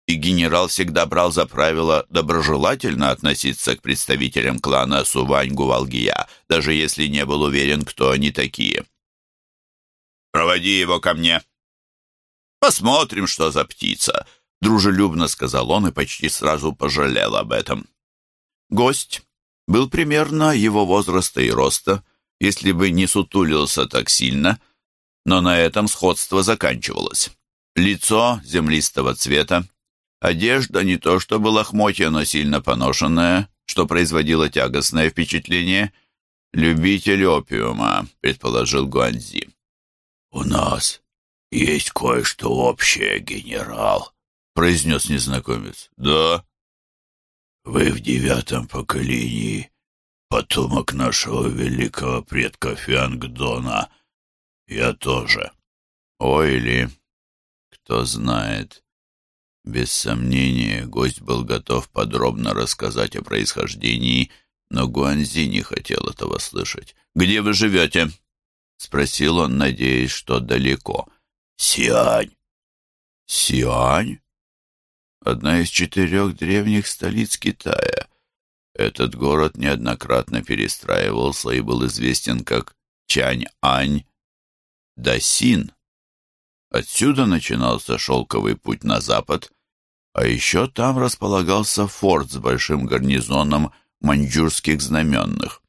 и генерал всегда брал за правило доброжелательно относиться к представителям клана Сувань-Гувалгия, даже если не был уверен, кто они такие. «Проводи его ко мне. Посмотрим, что за птица», — дружелюбно сказал он и почти сразу пожалел об этом. Гость был примерно его возраста и роста, если бы не сутулился так сильно, но на этом сходство заканчивалось. Лицо землистого цвета, Одежда не то чтобы лохмотья, но сильно поношенная, что производило тягостное впечатление. «Любитель опиума», — предположил Гуанзи. «У нас есть кое-что общее, генерал», — произнес незнакомец. «Да». «Вы в девятом поколении, потомок нашего великого предка Фиангдона. Я тоже». «Ой ли, кто знает». Без сомнения, гость был готов подробно рассказать о происхождении, но Гуанзи не хотел этого слышать. «Где вы живете?» — спросил он, надеясь, что далеко. «Сиань». «Сиань?» Одна из четырех древних столиц Китая. Этот город неоднократно перестраивался и был известен как Чань-Ань, Дасин. Отсюда начинался шелковый путь на запад, а еще там располагался форт с большим гарнизоном маньчжурских знаменных.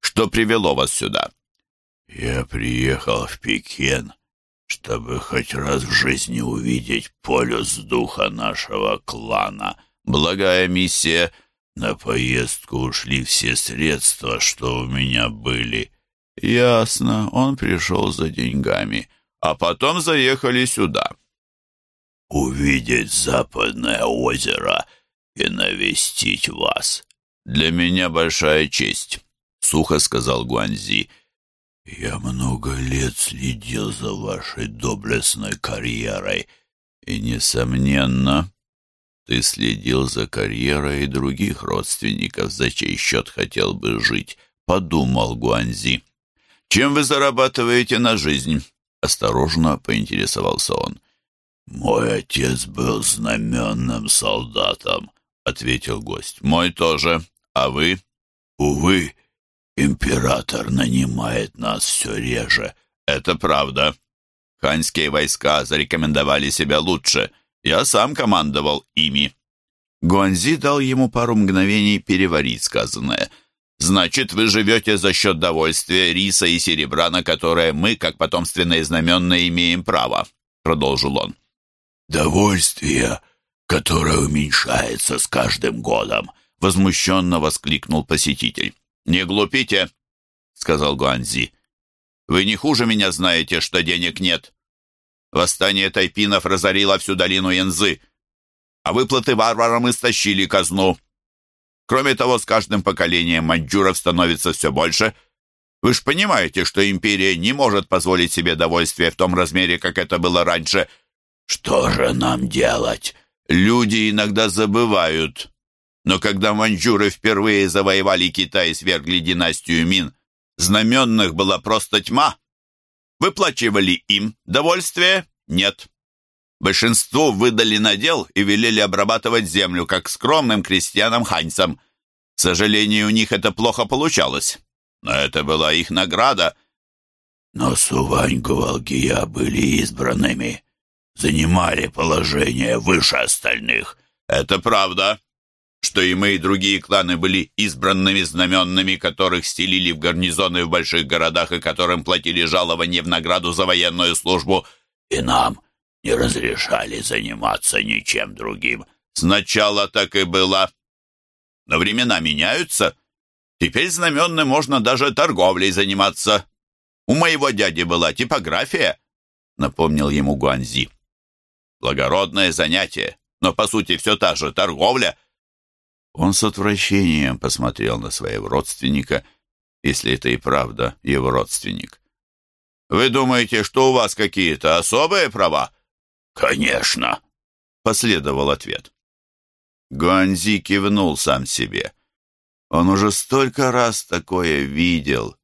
Что привело вас сюда? Я приехал в Пекин, чтобы хоть раз в жизни увидеть полюс духа нашего клана. Благая миссия. На поездку ушли все средства, что у меня были. Ясно, он пришел за деньгами, а потом заехали сюда увидеть западное озеро и навестить вас. Для меня большая честь, сухо сказал Гуанзи. Я много лет следил за вашей доблестной карьерой, и, несомненно, ты следил за карьерой других родственников, за чей счет хотел бы жить, подумал Гуанзи. Чем вы зарабатываете на жизнь? Осторожно поинтересовался он. «Мой отец был знаменным солдатом», — ответил гость. «Мой тоже. А вы?» «Увы, император нанимает нас все реже». «Это правда. Ханьские войска зарекомендовали себя лучше. Я сам командовал ими». Гуанзи дал ему пару мгновений переварить сказанное. «Значит, вы живете за счет довольствия, риса и серебра, на которое мы, как потомственные знаменные, имеем право», — продолжил он. «Довольствие, которое уменьшается с каждым годом!» — возмущенно воскликнул посетитель. «Не глупите!» — сказал Гуанзи. «Вы не хуже меня знаете, что денег нет. Восстание тайпинов разорило всю долину Янзы, а выплаты варварам истощили казну. Кроме того, с каждым поколением маньчжуров становится все больше. Вы ж понимаете, что империя не может позволить себе довольствие в том размере, как это было раньше — что же нам делать? Люди иногда забывают. Но когда маньчжуры впервые завоевали Китай и свергли династию Мин, знаменных была просто тьма. Выплачивали им довольствие? Нет. Большинству выдали надел и велели обрабатывать землю, как скромным крестьянам-ханьцам. К сожалению, у них это плохо получалось. Но это была их награда. Но Сувань-Гувалгия были избранными занимали положение выше остальных. Это правда, что и мы, и другие кланы были избранными знаменными, которых стелили в гарнизоны в больших городах и которым платили жалование в награду за военную службу, и нам не разрешали заниматься ничем другим. Сначала так и было. Но времена меняются. Теперь знаменным можно даже торговлей заниматься. У моего дяди была типография, напомнил ему Гуанзи. Благородное занятие. но по сути все та же торговля. Он с отвращением посмотрел на своего родственника, если это и правда его родственник. «Вы думаете, что у вас какие-то особые права?» «Конечно», — последовал ответ. Гуанзи кивнул сам себе. Он уже столько раз такое видел.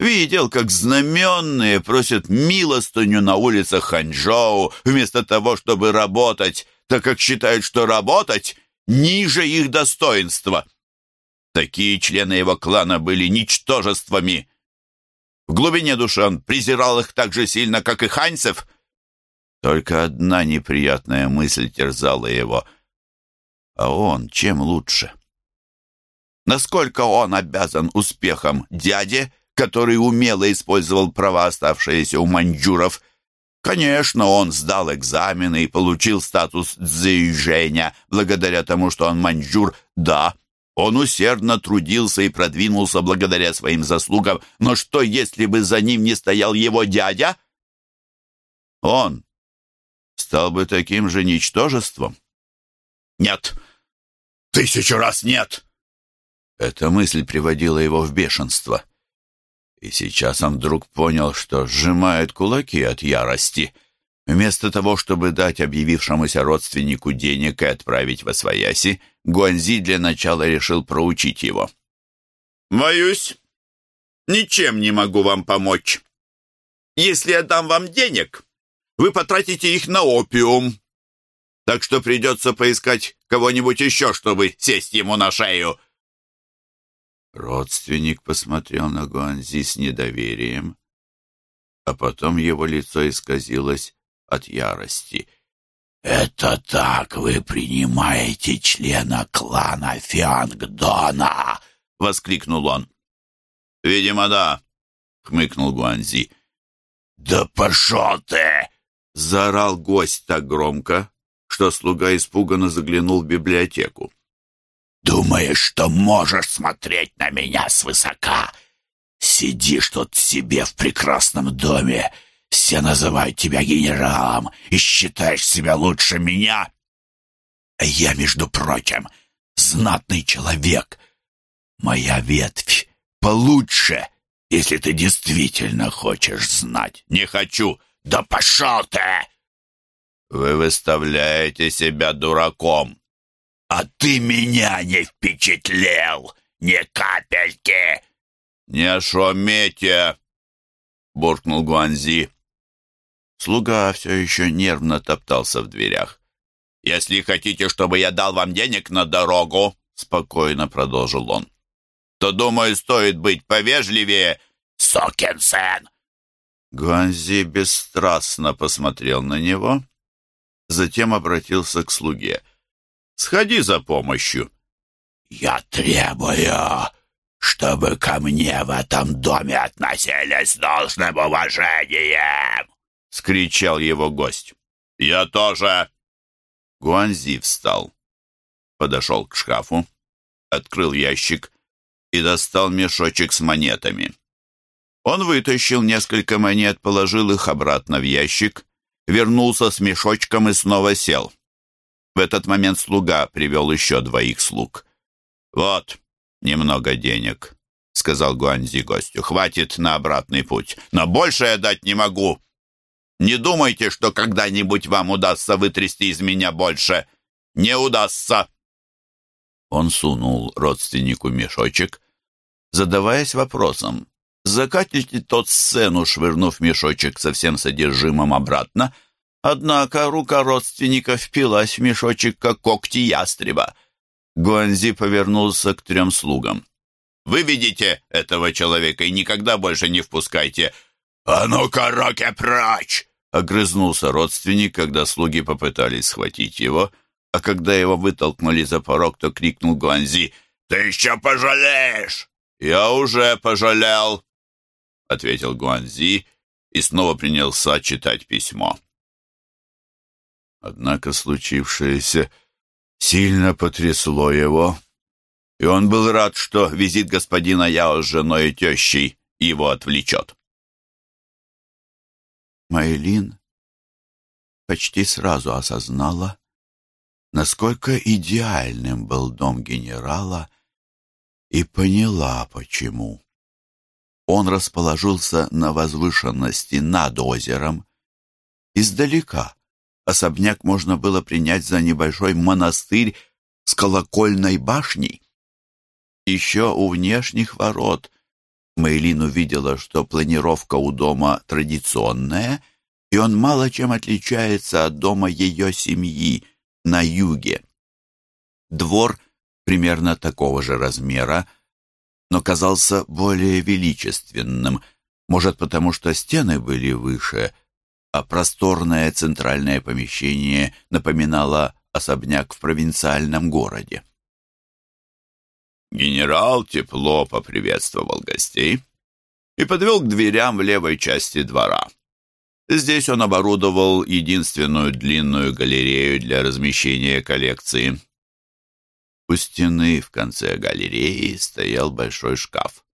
Видел, как знаменные просят милостыню на улицах Ханчжоу вместо того, чтобы работать, так как считают, что работать ниже их достоинства. Такие члены его клана были ничтожествами. В глубине души он презирал их так же сильно, как и ханьцев. Только одна неприятная мысль терзала его. А он чем лучше? Насколько он обязан успехом дяде, который умело использовал права, оставшиеся у маньчжуров. Конечно, он сдал экзамены и получил статус дзэйжэня благодаря тому, что он маньчжур, да. Он усердно трудился и продвинулся благодаря своим заслугам, но что, если бы за ним не стоял его дядя? Он стал бы таким же ничтожеством. Нет, тысячу раз нет. Эта мысль приводила его в бешенство. И сейчас он вдруг понял, что сжимает кулаки от ярости. Вместо того, чтобы дать объявившемуся родственнику денег и отправить во свояси, Гуанзи для начала решил проучить его. «Боюсь, ничем не могу вам помочь. Если я дам вам денег, вы потратите их на опиум. Так что придется поискать кого-нибудь еще, чтобы сесть ему на шею. Родственник посмотрел на Гуанзи с недоверием, а потом его лицо исказилось от ярости. «Это так вы принимаете члена клана Фиангдона!» — воскликнул он. «Видимо, да», — хмыкнул Гуанзи. «Да пошел ты!» — заорал гость так громко, что слуга испуганно заглянул в библиотеку. Думаешь, что можешь смотреть на меня свысока? Сидишь тут себе в прекрасном доме, все называют тебя генералом и считаешь себя лучше меня. А я, между прочим, знатный человек. Моя ветвь получше, если ты действительно хочешь знать. Не хочу. Да пошел ты! Вы выставляете себя дураком. «А ты меня не впечатлил! Ни капельки!» «Не шумите!» — буркнул Гуанзи. Слуга все еще нервно топтался в дверях. «Если хотите, чтобы я дал вам денег на дорогу, — спокойно продолжил он, — то, думаю, стоит быть повежливее, сокин-сэн!» Гуанзи бесстрастно посмотрел на него, затем обратился к слуге — Сходи за помощью». «Я требую, чтобы ко мне в этом доме относились с должным уважением!» — скричал его гость. «Я тоже!» Гуанзи встал, подошел к шкафу, открыл ящик и достал мешочек с монетами. Он вытащил несколько монет, положил их обратно в ящик, вернулся с мешочком и снова сел. В этот момент слуга привел еще двоих слуг. «Вот, немного денег», — сказал Гуанзи гостю. «Хватит на обратный путь, но больше я дать не могу. Не думайте, что когда-нибудь вам удастся вытрясти из меня больше. Не удастся». Он сунул родственнику мешочек, задаваясь вопросом, закатит ли тот сцену, швырнув мешочек со всем содержимым обратно, Однако рука родственника впилась в мешочек, как когти ястреба. Гуанзи повернулся к трем слугам. «Выведите этого человека и никогда больше не впускайте!» «А ну-ка, руки прочь!» Огрызнулся родственник, когда слуги попытались схватить его, а когда его вытолкнули за порог, то крикнул Гуанзи. «Ты еще пожалеешь!» «Я уже пожалел!» — ответил Гуанзи и снова принялся читать письмо. Однако случившееся сильно потрясло его, и он был рад, что визит господина Яо с женой и тещей его отвлечет. Майлин почти сразу осознала, насколько идеальным был дом генерала, и поняла, почему. Он расположился на возвышенности над озером. Издалека особняк можно было принять за небольшой монастырь с колокольной башней. Еще у внешних ворот Мейлин увидела, что планировка у дома традиционная, и он мало чем отличается от дома ее семьи на юге. Двор примерно такого же размера, но казался более величественным, может, потому что стены были выше, а просторное центральное помещение напоминало особняк в провинциальном городе. Генерал тепло поприветствовал гостей и подвел к дверям в левой части двора. Здесь он оборудовал единственную длинную галерею для размещения коллекции. У стены в конце галереи стоял большой шкаф.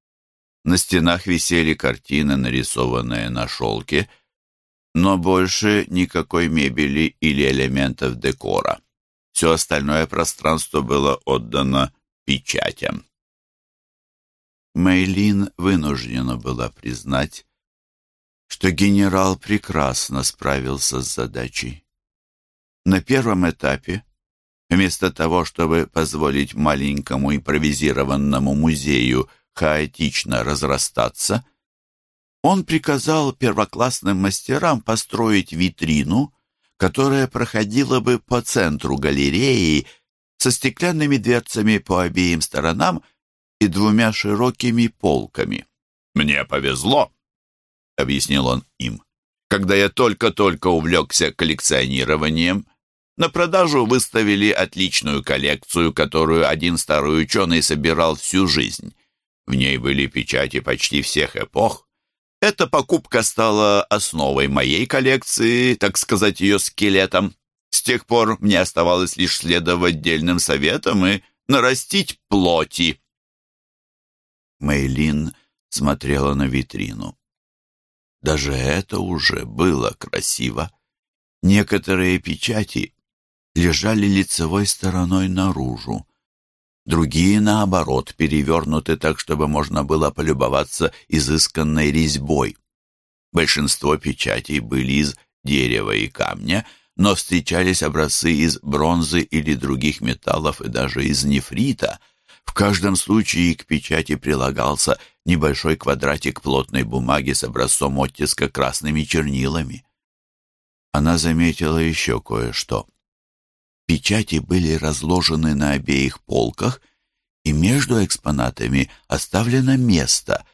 На стенах висели картины, нарисованные на шелке, но больше никакой мебели или элементов декора. Все остальное пространство было отдано печатям. Мейлин вынуждена была признать, что генерал прекрасно справился с задачей. На первом этапе, вместо того, чтобы позволить маленькому импровизированному музею хаотично разрастаться, он приказал первоклассным мастерам построить витрину, которая проходила бы по центру галереи со стеклянными дверцами по обеим сторонам и двумя широкими полками. «Мне повезло», — объяснил он им, «когда я только-только увлекся коллекционированием. На продажу выставили отличную коллекцию, которую один старый ученый собирал всю жизнь. В ней были печати почти всех эпох. Эта покупка стала основой моей коллекции, так сказать, ее скелетом. С тех пор мне оставалось лишь следовать дельным советам и нарастить плоти. Мейлин смотрела на витрину. Даже это уже было красиво. Некоторые печати лежали лицевой стороной наружу. Другие, наоборот, перевернуты так, чтобы можно было полюбоваться изысканной резьбой. Большинство печатей были из дерева и камня — но встречались образцы из бронзы или других металлов и даже из нефрита. В каждом случае к печати прилагался небольшой квадратик плотной бумаги с образцом оттиска красными чернилами. Она заметила еще кое-что. Печати были разложены на обеих полках, и между экспонатами оставлено место,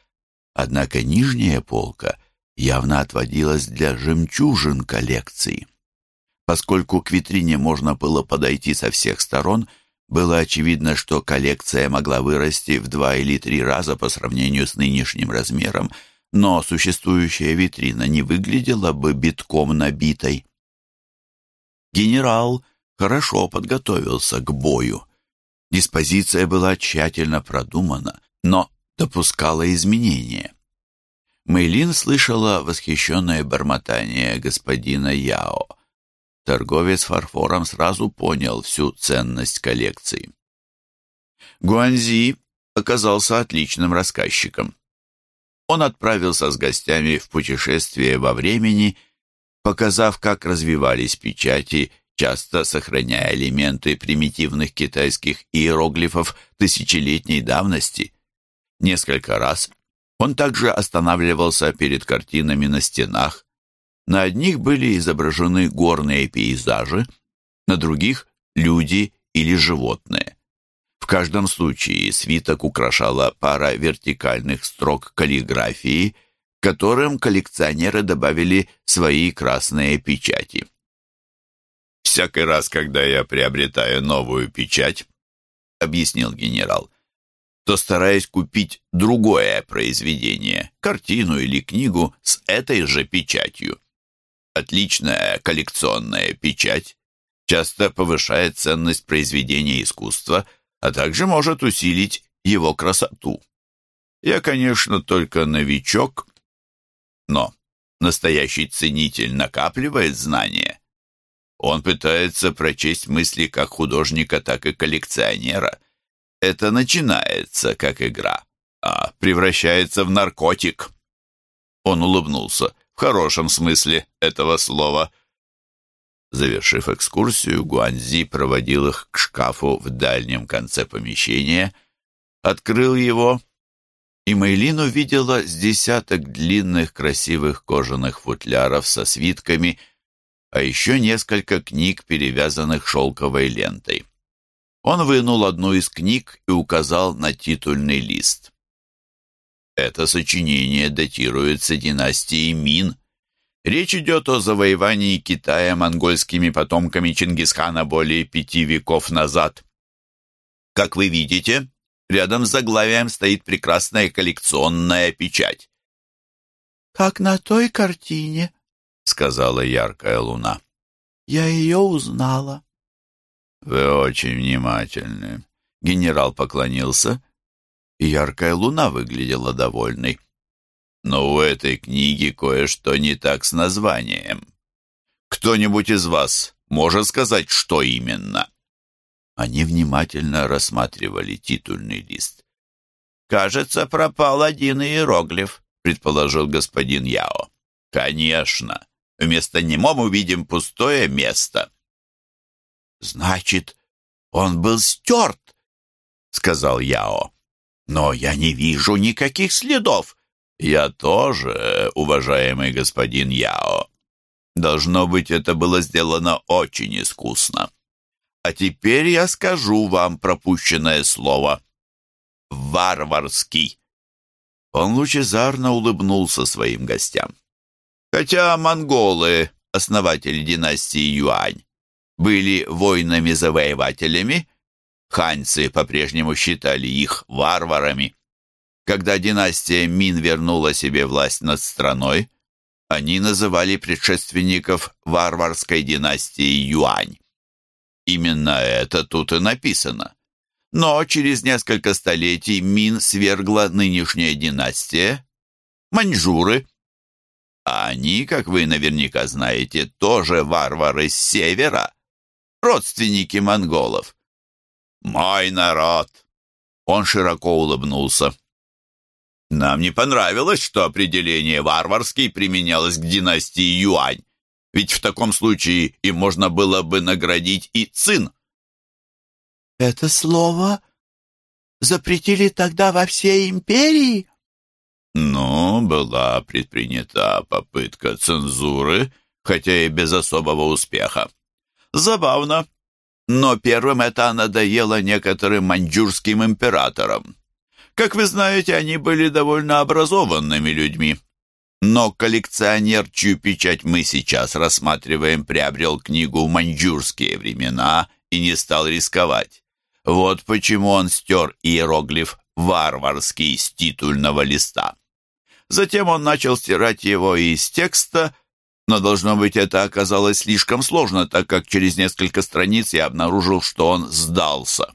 однако нижняя полка явно отводилась для жемчужин коллекции. Поскольку к витрине можно было подойти со всех сторон, было очевидно, что коллекция могла вырасти в два или три раза по сравнению с нынешним размером, но существующая витрина не выглядела бы битком набитой. Генерал хорошо подготовился к бою. Диспозиция была тщательно продумана, но допускала изменения. Мэйлин слышала восхищенное бормотание господина Яо. Торговец фарфором сразу понял всю ценность коллекции. Гуанзи оказался отличным рассказчиком. Он отправился с гостями в путешествие во времени, показав, как развивались печати, часто сохраняя элементы примитивных китайских иероглифов тысячелетней давности. Несколько раз он также останавливался перед картинами на стенах, на одних были изображены горные пейзажи, на других — люди или животные. В каждом случае свиток украшала пара вертикальных строк каллиграфии, которым коллекционеры добавили свои красные печати. «Всякий раз, когда я приобретаю новую печать», — объяснил генерал, то стараюсь купить другое произведение, картину или книгу с этой же печатью. Отличная коллекционная печать часто повышает ценность произведения искусства, а также может усилить его красоту. Я, конечно, только новичок, но настоящий ценитель накапливает знания. Он пытается прочесть мысли как художника, так и коллекционера. Это начинается как игра, а превращается в наркотик. Он улыбнулся, в хорошем смысле этого слова. Завершив экскурсию, Гуанзи проводил их к шкафу в дальнем конце помещения, открыл его, и Мейлин увидела с десяток длинных красивых кожаных футляров со свитками — а еще несколько книг, перевязанных шелковой лентой. Он вынул одну из книг и указал на титульный лист. Это сочинение датируется династией Мин. Речь идет о завоевании Китая монгольскими потомками Чингисхана более пяти веков назад. Как вы видите, рядом с заглавием стоит прекрасная коллекционная печать. «Как на той картине», сказала яркая луна. «Я ее узнала». «Вы очень внимательны». Генерал поклонился, и яркая луна выглядела довольной. «Но у этой книги кое-что не так с названием. Кто-нибудь из вас может сказать, что именно?» Они внимательно рассматривали титульный лист. «Кажется, пропал один иероглиф», — предположил господин Яо. «Конечно. Вместо него мы видим пустое место. «Значит, он был стерт», — сказал Яо. «Но я не вижу никаких следов». «Я тоже, уважаемый господин Яо. Должно быть, это было сделано очень искусно. А теперь я скажу вам пропущенное слово. Варварский». Он лучезарно улыбнулся своим гостям. Хотя монголы, основатели династии Юань, были воинами-завоевателями, ханьцы по-прежнему считали их варварами. Когда династия Мин вернула себе власть над страной, они называли предшественников варварской династии Юань. Именно это тут и написано. Но через несколько столетий Мин свергла нынешняя династия, маньчжуры, а они, как вы наверняка знаете, тоже варвары с севера, родственники монголов. Мой народ!» Он широко улыбнулся. «Нам не понравилось, что определение «варварский» применялось к династии Юань, ведь в таком случае им можно было бы наградить и цин». «Это слово запретили тогда во всей империи?» Но была предпринята попытка цензуры, хотя и без особого успеха. Забавно, но первым это надоело некоторым маньчжурским императорам. Как вы знаете, они были довольно образованными людьми. Но коллекционер, чью печать мы сейчас рассматриваем, приобрел книгу в маньчжурские времена и не стал рисковать. Вот почему он стер иероглиф «варварский» с титульного листа. Затем он начал стирать его из текста, но, должно быть, это оказалось слишком сложно, так как через несколько страниц я обнаружил, что он сдался.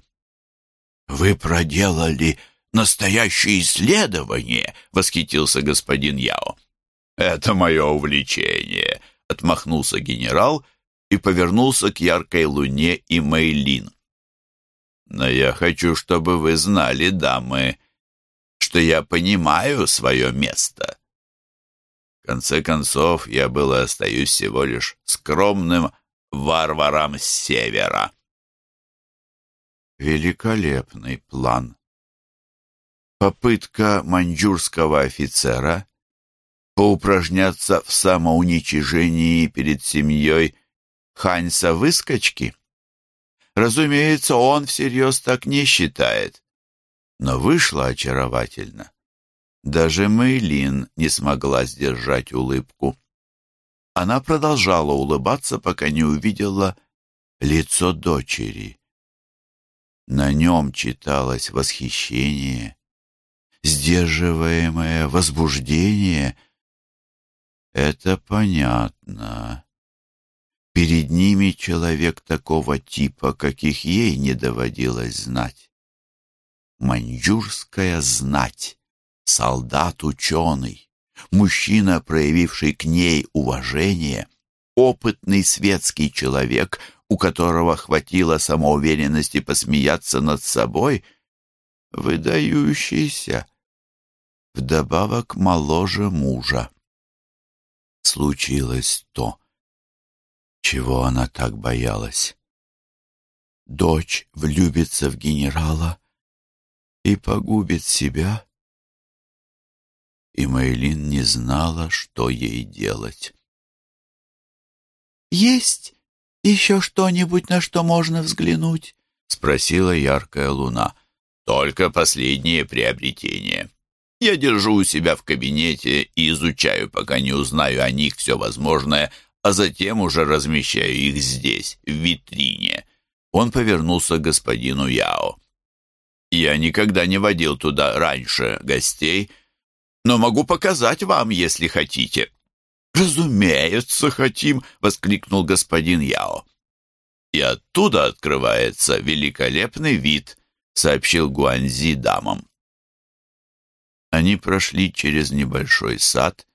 «Вы проделали настоящее исследование!» — восхитился господин Яо. «Это мое увлечение!» — отмахнулся генерал и повернулся к яркой луне и Мэйлин. «Но я хочу, чтобы вы знали, дамы, что я понимаю свое место. В конце концов, я был и остаюсь всего лишь скромным варваром с севера. Великолепный план. Попытка маньчжурского офицера поупражняться в самоуничижении перед семьей Ханьса-выскочки? Разумеется, он всерьез так не считает но вышло очаровательно. Даже Мэйлин не смогла сдержать улыбку. Она продолжала улыбаться, пока не увидела лицо дочери. На нем читалось восхищение, сдерживаемое возбуждение. Это понятно. Перед ними человек такого типа, каких ей не доводилось знать маньчжурская знать, солдат-ученый, мужчина, проявивший к ней уважение. опытный светский человек, у которого хватило самоуверенности посмеяться над собой, выдающийся, вдобавок моложе мужа. Случилось то, чего она так боялась. Дочь влюбится в генерала и погубит себя, и Мэйлин не знала, что ей делать. «Есть еще что-нибудь, на что можно взглянуть?» — спросила яркая луна. «Только последнее приобретение. Я держу у себя в кабинете и изучаю, пока не узнаю о них все возможное, а затем уже размещаю их здесь, в витрине». Он повернулся к господину Яо. «Я никогда не водил туда раньше гостей, но могу показать вам, если хотите». «Разумеется, хотим!» — воскликнул господин Яо. «И оттуда открывается великолепный вид», — сообщил Гуанзи дамам. Они прошли через небольшой сад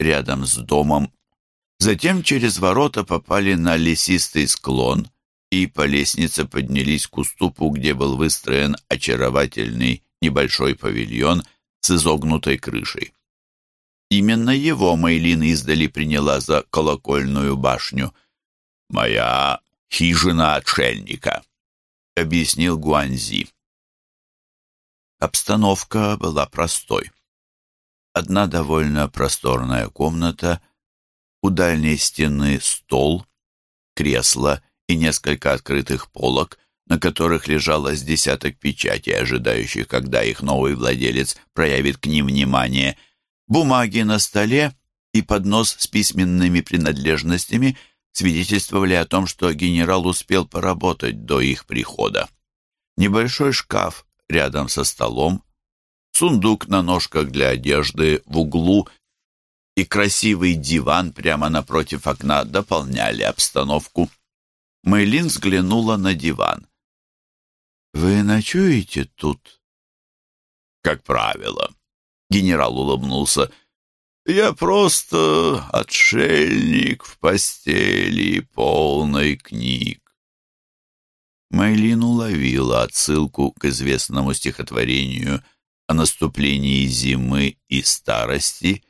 рядом с домом, затем через ворота попали на лесистый склон и по лестнице поднялись к уступу, где был выстроен очаровательный небольшой павильон с изогнутой крышей. Именно его Мейлин издали приняла за колокольную башню. «Моя хижина отшельника», — объяснил Гуанзи. Обстановка была простой. Одна довольно просторная комната, у дальней стены стол, кресло и несколько открытых полок, на которых лежало десяток печатей, ожидающих, когда их новый владелец проявит к ним внимание — Бумаги на столе и поднос с письменными принадлежностями свидетельствовали о том, что генерал успел поработать до их прихода. Небольшой шкаф рядом со столом, сундук на ножках для одежды в углу и красивый диван прямо напротив окна дополняли обстановку. Мэйлин взглянула на диван. «Вы ночуете тут?» «Как правило», Генерал улыбнулся. «Я просто отшельник в постели, полной книг». Майлин уловила отсылку к известному стихотворению о наступлении зимы и старости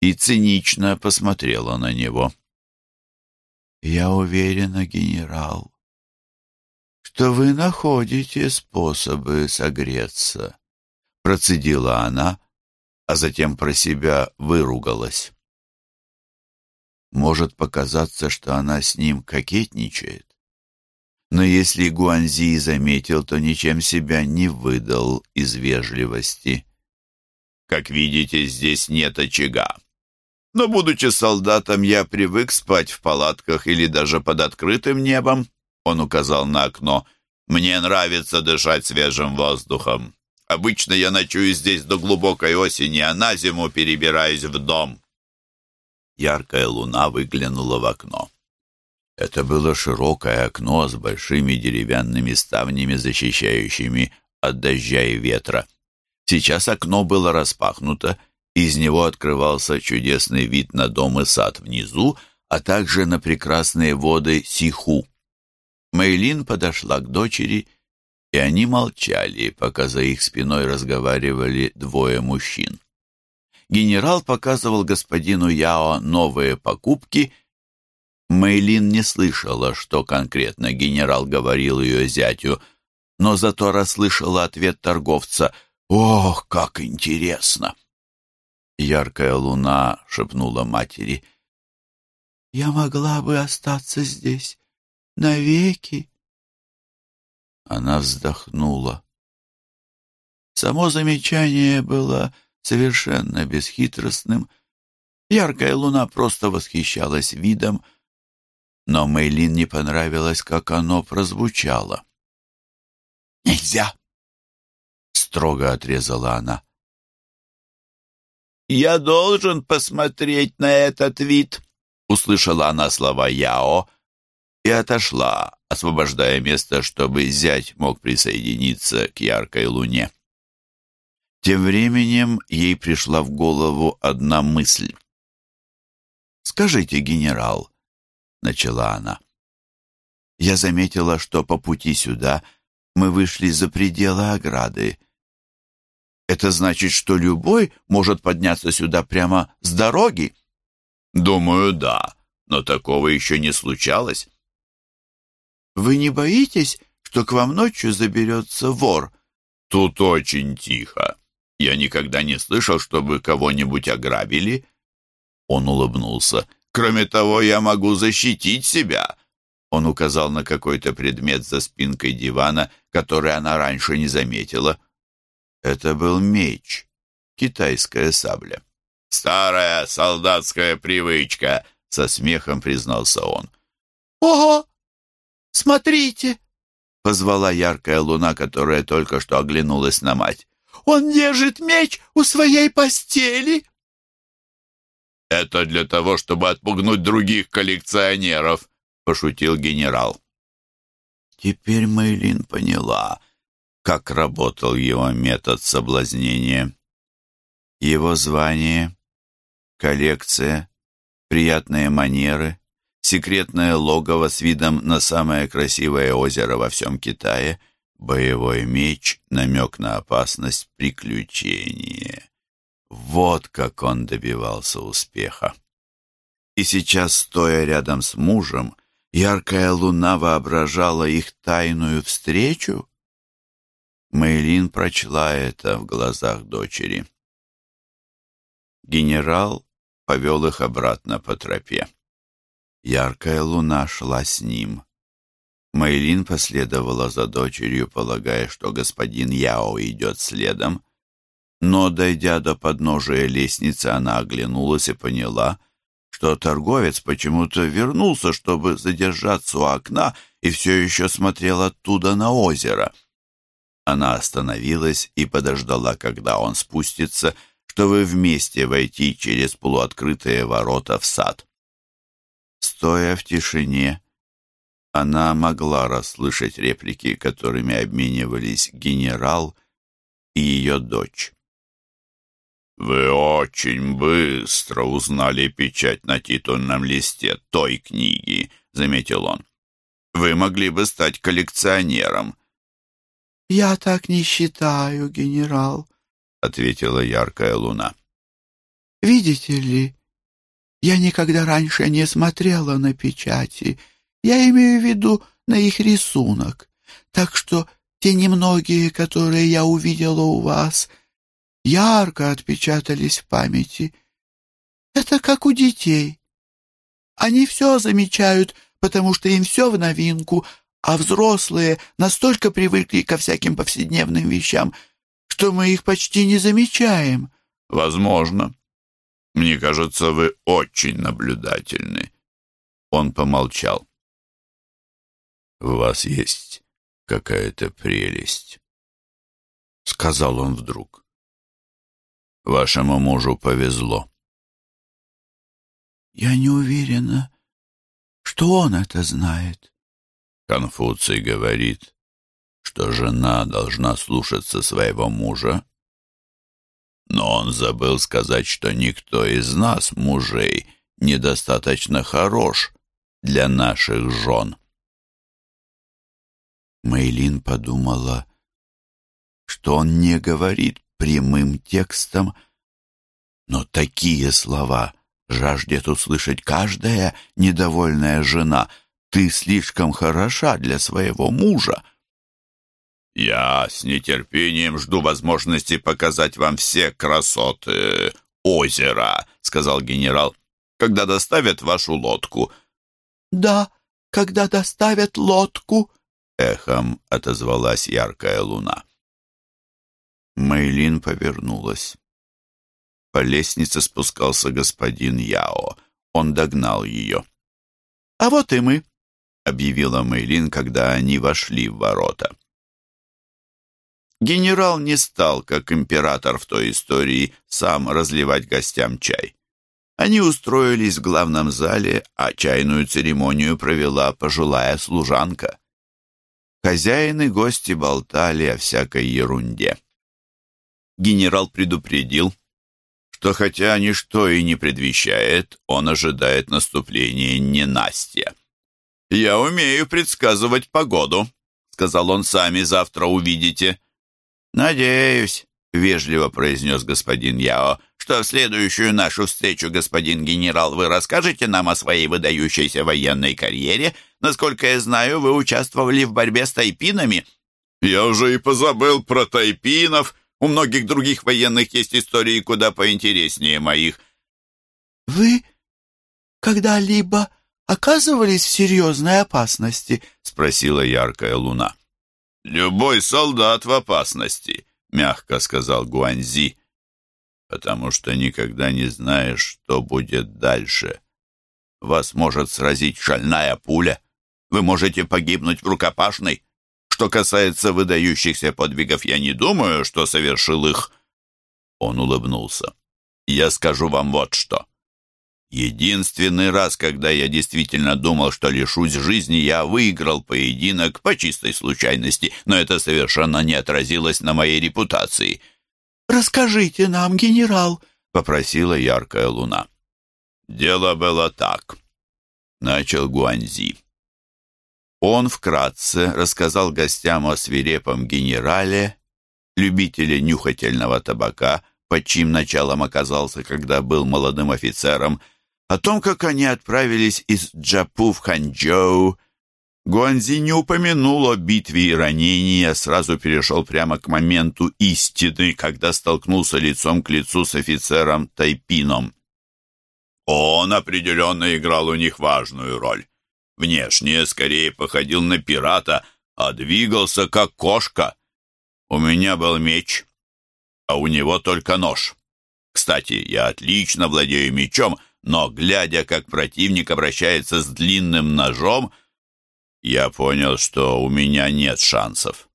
и цинично посмотрела на него. «Я уверена, генерал, что вы находите способы согреться», процедила она, а затем про себя выругалась. Может показаться, что она с ним кокетничает. Но если Гуанзи заметил, то ничем себя не выдал из вежливости. «Как видите, здесь нет очага. Но, будучи солдатом, я привык спать в палатках или даже под открытым небом», — он указал на окно. «Мне нравится дышать свежим воздухом. Обычно я ночую здесь до глубокой осени, а на зиму перебираюсь в дом». Яркая луна выглянула в окно. Это было широкое окно с большими деревянными ставнями, защищающими от дождя и ветра. Сейчас окно было распахнуто, из него открывался чудесный вид на дом и сад внизу, а также на прекрасные воды Сиху. Мейлин подошла к дочери и они молчали, пока за их спиной разговаривали двое мужчин. Генерал показывал господину Яо новые покупки. Мэйлин не слышала, что конкретно генерал говорил ее зятю, но зато расслышала ответ торговца «Ох, как интересно!» Яркая луна шепнула матери «Я могла бы остаться здесь навеки». Она вздохнула. Само замечание было совершенно бесхитростным. Яркая луна просто восхищалась видом, но Мейлин не понравилось, как оно прозвучало. «Нельзя!» — строго отрезала она. «Я должен посмотреть на этот вид!» — услышала она слова Яо и отошла, освобождая место, чтобы зять мог присоединиться к яркой луне. Тем временем ей пришла в голову одна мысль. «Скажите, генерал, — начала она. «Я заметила, что по пути сюда мы вышли за пределы ограды. Это значит, что любой может подняться сюда прямо с дороги?» «Думаю, да, но такого еще не случалось». «Вы не боитесь, что к вам ночью заберется вор?» «Тут очень тихо. Я никогда не слышал, чтобы кого-нибудь ограбили». Он улыбнулся. «Кроме того, я могу защитить себя». Он указал на какой-то предмет за спинкой дивана, который она раньше не заметила. Это был меч, китайская сабля. «Старая солдатская привычка», — со смехом признался он. «Ого! Смотрите!» — позвала яркая луна, которая только что оглянулась на мать. «Он держит меч у своей постели!» «Это для того, чтобы отпугнуть других коллекционеров», — пошутил генерал. Теперь Мэйлин поняла, как работал его метод соблазнения. Его звание, коллекция, приятные манеры, секретное логово с видом на самое красивое озеро во всем Китае, боевой меч, намек на опасность, приключение. Вот как он добивался успеха. И сейчас, стоя рядом с мужем, яркая луна воображала их тайную встречу? Мэйлин прочла это в глазах дочери. Генерал повел их обратно по тропе. Яркая луна шла с ним. Мэйлин последовала за дочерью, полагая, что господин Яо идет следом. Но, дойдя до подножия лестницы, она оглянулась и поняла, что торговец почему-то вернулся, чтобы задержаться у окна, и все еще смотрел оттуда на озеро. Она остановилась и подождала, когда он спустится, чтобы вместе войти через полуоткрытые ворота в сад. Стоя в тишине, она могла расслышать реплики, которыми обменивались генерал и ее дочь. «Вы очень быстро узнали печать на титульном листе той книги», — заметил он. «Вы могли бы стать коллекционером». «Я так не считаю, генерал», — ответила яркая луна. «Видите ли, я никогда раньше не смотрела на печати. Я имею в виду на их рисунок. Так что те немногие, которые я увидела у вас, ярко отпечатались в памяти. Это как у детей. Они все замечают, потому что им все в новинку, а взрослые настолько привыкли ко всяким повседневным вещам, что мы их почти не замечаем. Возможно. Мне кажется, вы очень наблюдательны. Он помолчал. У вас есть какая-то прелесть, сказал он вдруг. Вашему мужу повезло. Я не уверена, что он это знает. Конфуций говорит, что жена должна слушаться своего мужа, но он забыл сказать, что никто из нас, мужей, недостаточно хорош для наших жен. Мейлин подумала, что он не говорит прямым текстом, но такие слова жаждет услышать каждая недовольная жена. «Ты слишком хороша для своего мужа». «Я с нетерпением жду возможности показать вам все красоты озера», — сказал генерал, — «когда доставят вашу лодку». «Да, когда доставят лодку», — эхом отозвалась яркая луна. Мэйлин повернулась. По лестнице спускался господин Яо. Он догнал ее. «А вот и мы», — объявила Мэйлин, когда они вошли в ворота. Генерал не стал, как император в той истории, сам разливать гостям чай. Они устроились в главном зале, а чайную церемонию провела пожилая служанка. Хозяин и гости болтали о всякой ерунде генерал предупредил, что хотя ничто и не предвещает, он ожидает наступления ненастья. «Я умею предсказывать погоду», — сказал он сами, завтра увидите. «Надеюсь», — вежливо произнес господин Яо, «что в следующую нашу встречу, господин генерал, вы расскажете нам о своей выдающейся военной карьере. Насколько я знаю, вы участвовали в борьбе с тайпинами». «Я уже и позабыл про тайпинов. У многих других военных есть истории куда поинтереснее моих». «Вы когда-либо оказывались в серьезной опасности?» — спросила яркая луна. «Любой солдат в опасности», — мягко сказал Гуанзи, «потому что никогда не знаешь, что будет дальше. Вас может сразить шальная пуля, вы можете погибнуть в рукопашной. Что касается выдающихся подвигов, я не думаю, что совершил их». Он улыбнулся. «Я скажу вам вот что. Единственный раз, когда я действительно думал, что лишусь жизни, я выиграл поединок по чистой случайности, но это совершенно не отразилось на моей репутации. «Расскажите нам, генерал», — попросила яркая луна. «Дело было так», — начал Гуанзи. Он вкратце рассказал гостям о свирепом генерале, любителе нюхательного табака, под чьим началом оказался, когда был молодым офицером, — о том, как они отправились из Джапу в Ханчжоу, Гуанзи не упомянул о битве и ранении, а сразу перешел прямо к моменту истины, когда столкнулся лицом к лицу с офицером Тайпином. Он определенно играл у них важную роль. Внешне скорее походил на пирата, а двигался как кошка. У меня был меч, а у него только нож. Кстати, я отлично владею мечом, но, глядя, как противник обращается с длинным ножом, я понял, что у меня нет шансов.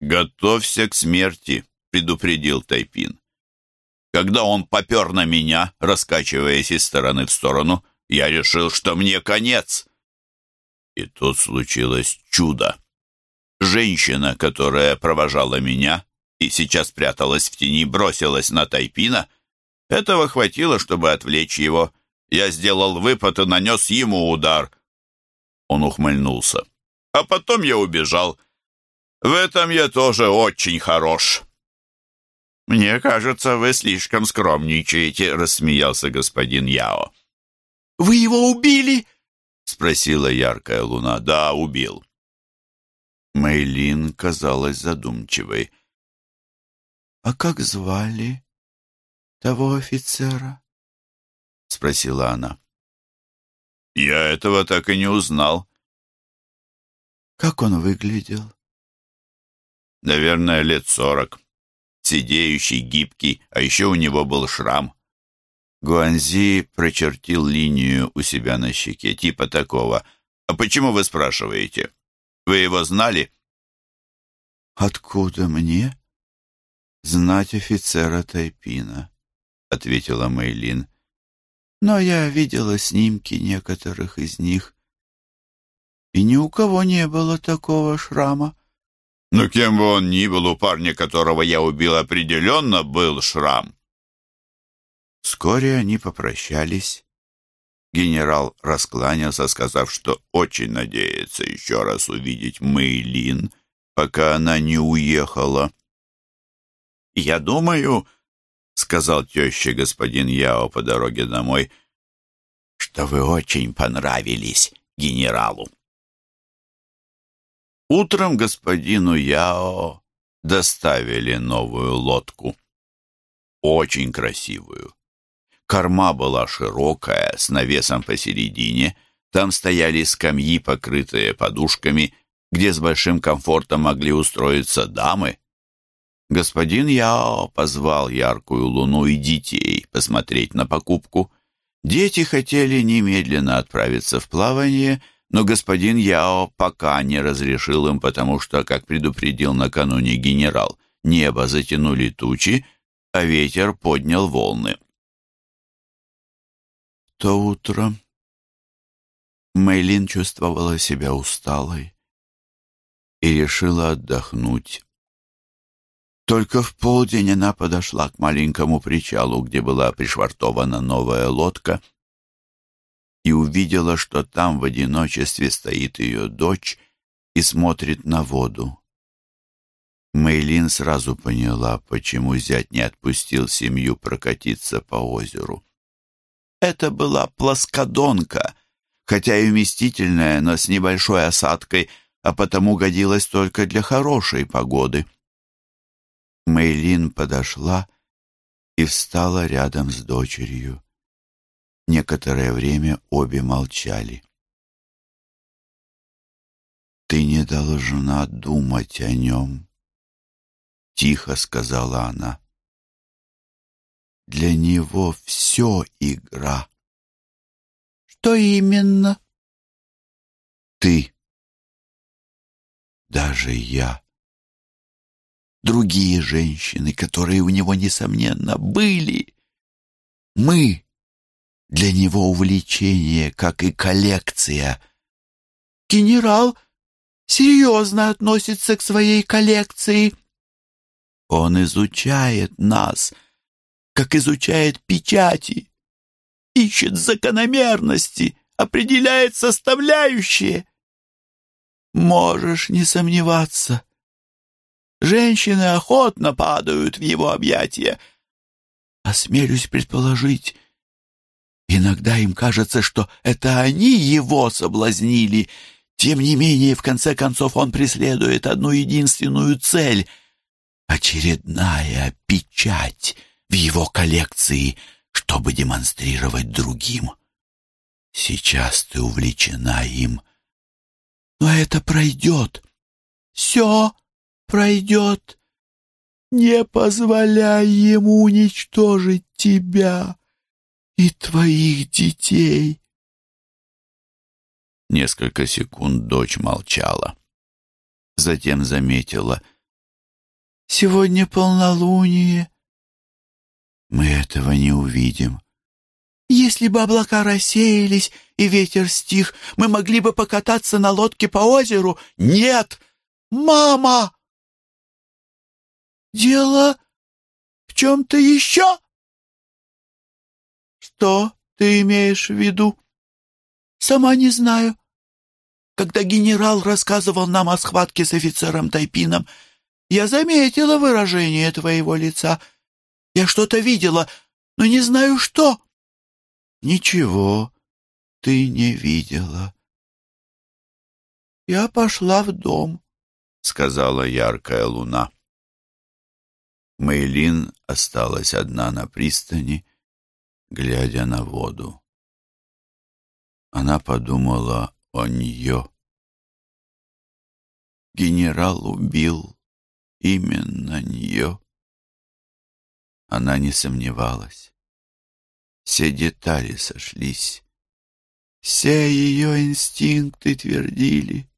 «Готовься к смерти», — предупредил Тайпин. Когда он попер на меня, раскачиваясь из стороны в сторону, я решил, что мне конец. И тут случилось чудо. Женщина, которая провожала меня и сейчас пряталась в тени, бросилась на Тайпина — этого хватило, чтобы отвлечь его. Я сделал выпад и нанес ему удар. Он ухмыльнулся. А потом я убежал. В этом я тоже очень хорош. «Мне кажется, вы слишком скромничаете», — рассмеялся господин Яо. «Вы его убили?» — спросила яркая луна. «Да, убил». Мэйлин казалась задумчивой. «А как звали?» Того офицера?» — спросила она. «Я этого так и не узнал». «Как он выглядел?» «Наверное, лет сорок. Сидеющий, гибкий, а еще у него был шрам». Гуанзи прочертил линию у себя на щеке, типа такого. «А почему вы спрашиваете? Вы его знали?» «Откуда мне знать офицера Тайпина?» — ответила Мэйлин. «Но я видела снимки некоторых из них, и ни у кого не было такого шрама». «Но кем бы он ни был, у парня, которого я убил, определенно был шрам». Вскоре они попрощались. Генерал раскланялся, сказав, что очень надеется еще раз увидеть Мэйлин, пока она не уехала. «Я думаю...» сказал теще господин Яо по дороге домой, что вы очень понравились генералу. Утром господину Яо доставили новую лодку. Очень красивую. Корма была широкая, с навесом посередине. Там стояли скамьи, покрытые подушками, где с большим комфортом могли устроиться дамы. Господин Яо позвал яркую луну и детей посмотреть на покупку. Дети хотели немедленно отправиться в плавание, но господин Яо пока не разрешил им, потому что, как предупредил накануне генерал, небо затянули тучи, а ветер поднял волны. То утро Мэйлин чувствовала себя усталой и решила отдохнуть Только в полдень она подошла к маленькому причалу, где была пришвартована новая лодка, и увидела, что там в одиночестве стоит ее дочь и смотрит на воду. Мейлин сразу поняла, почему зять не отпустил семью прокатиться по озеру. Это была плоскодонка, хотя и вместительная, но с небольшой осадкой, а потому годилась только для хорошей погоды. Мейлин подошла и встала рядом с дочерью. Некоторое время обе молчали. «Ты не должна думать о нем», — тихо сказала она. «Для него все игра». «Что именно?» «Ты. Даже я. Другие женщины, которые у него, несомненно, были. Мы для него увлечение, как и коллекция. Генерал серьезно относится к своей коллекции. Он изучает нас, как изучает печати, ищет закономерности, определяет составляющие. Можешь не сомневаться. Женщины охотно падают в его объятия. Осмелюсь предположить, Иногда им кажется, что это они его соблазнили. Тем не менее, в конце концов, он преследует одну единственную цель — очередная печать в его коллекции, чтобы демонстрировать другим. Сейчас ты увлечена им, но это пройдет. Все пройдет. Не позволяй ему уничтожить тебя и твоих детей. Несколько секунд дочь молчала. Затем заметила. «Сегодня полнолуние. Мы этого не увидим. Если бы облака рассеялись и ветер стих, мы могли бы покататься на лодке по озеру. Нет! Мама!» «Дело в чем-то еще?» «Что ты имеешь в виду?» «Сама не знаю. Когда генерал рассказывал нам о схватке с офицером Тайпином, я заметила выражение твоего лица. Я что-то видела, но не знаю что». «Ничего ты не видела». «Я пошла в дом», — сказала яркая луна. Мейлин осталась одна на пристани глядя на воду. Она подумала о нее. Генерал убил именно нее. Она не сомневалась. Все детали сошлись. Все ее инстинкты твердили,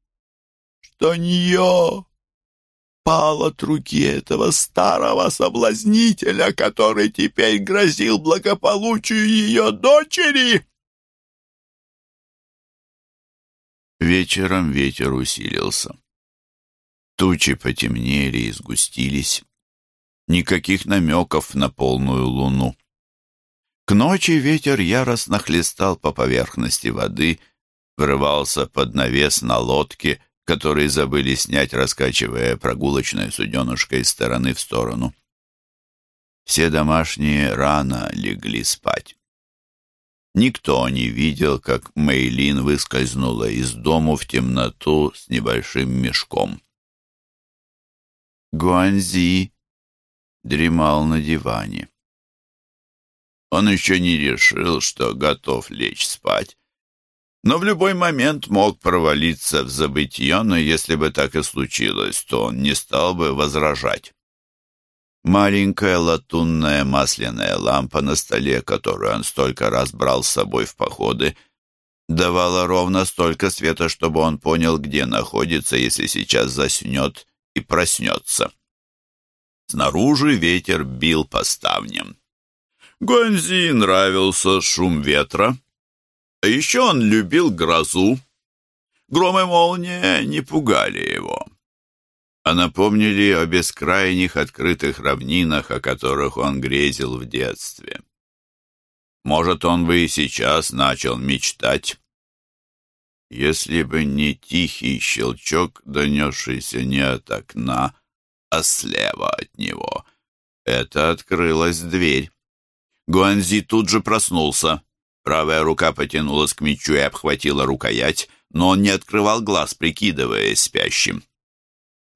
что нее пал от руки этого старого соблазнителя, который теперь грозил благополучию ее дочери. Вечером ветер усилился. Тучи потемнели и сгустились. Никаких намеков на полную луну. К ночи ветер яростно хлестал по поверхности воды, врывался под навес на лодке, которые забыли снять, раскачивая прогулочное суденышко из стороны в сторону. Все домашние рано легли спать. Никто не видел, как Мейлин выскользнула из дому в темноту с небольшим мешком. Гуанзи дремал на диване. Он еще не решил, что готов лечь спать, но в любой момент мог провалиться в забытье, но если бы так и случилось, то он не стал бы возражать. Маленькая латунная масляная лампа на столе, которую он столько раз брал с собой в походы, давала ровно столько света, чтобы он понял, где находится, если сейчас заснет и проснется. Снаружи ветер бил по ставням. Гонзи нравился шум ветра, а еще он любил грозу. Гром и молния не пугали его. а напомнили о бескрайних открытых равнинах, о которых он грезил в детстве. Может, он бы и сейчас начал мечтать, если бы не тихий щелчок, донесшийся не от окна, а слева от него. Это открылась дверь. Гуанзи тут же проснулся. Правая рука потянулась к мечу и обхватила рукоять, но он не открывал глаз, прикидываясь спящим.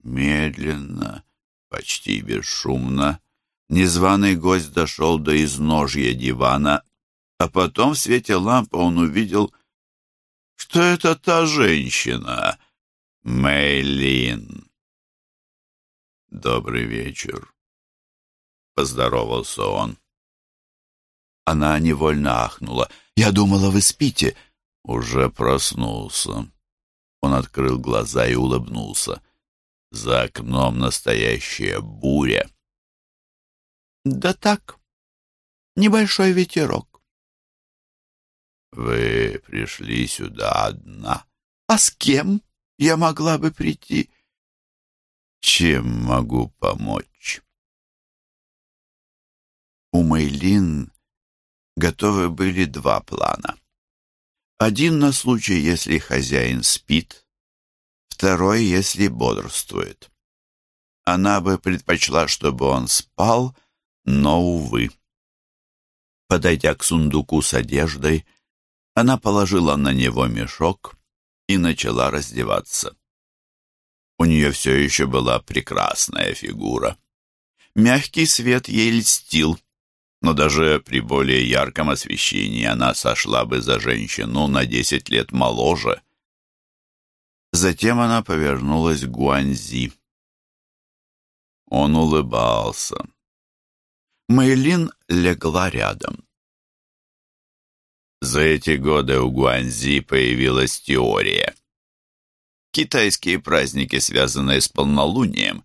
Медленно, почти бесшумно, незваный гость дошел до изножья дивана, а потом в свете лампы он увидел, что это та женщина, Мэйлин. «Добрый вечер», — поздоровался он. Она невольно ахнула. «Я думала, вы спите». Уже проснулся. Он открыл глаза и улыбнулся. За окном настоящая буря. «Да так, небольшой ветерок». «Вы пришли сюда одна?» «А с кем я могла бы прийти?» «Чем могу помочь?» У Мэйлин готовы были два плана. Один на случай, если хозяин спит, второй, если бодрствует. Она бы предпочла, чтобы он спал, но, увы. Подойдя к сундуку с одеждой, она положила на него мешок и начала раздеваться. У нее все еще была прекрасная фигура. Мягкий свет ей льстил, но даже при более ярком освещении она сошла бы за женщину на десять лет моложе. Затем она повернулась к Гуанзи. Он улыбался. Мэйлин легла рядом. За эти годы у Гуанзи появилась теория. Китайские праздники, связанные с полнолунием,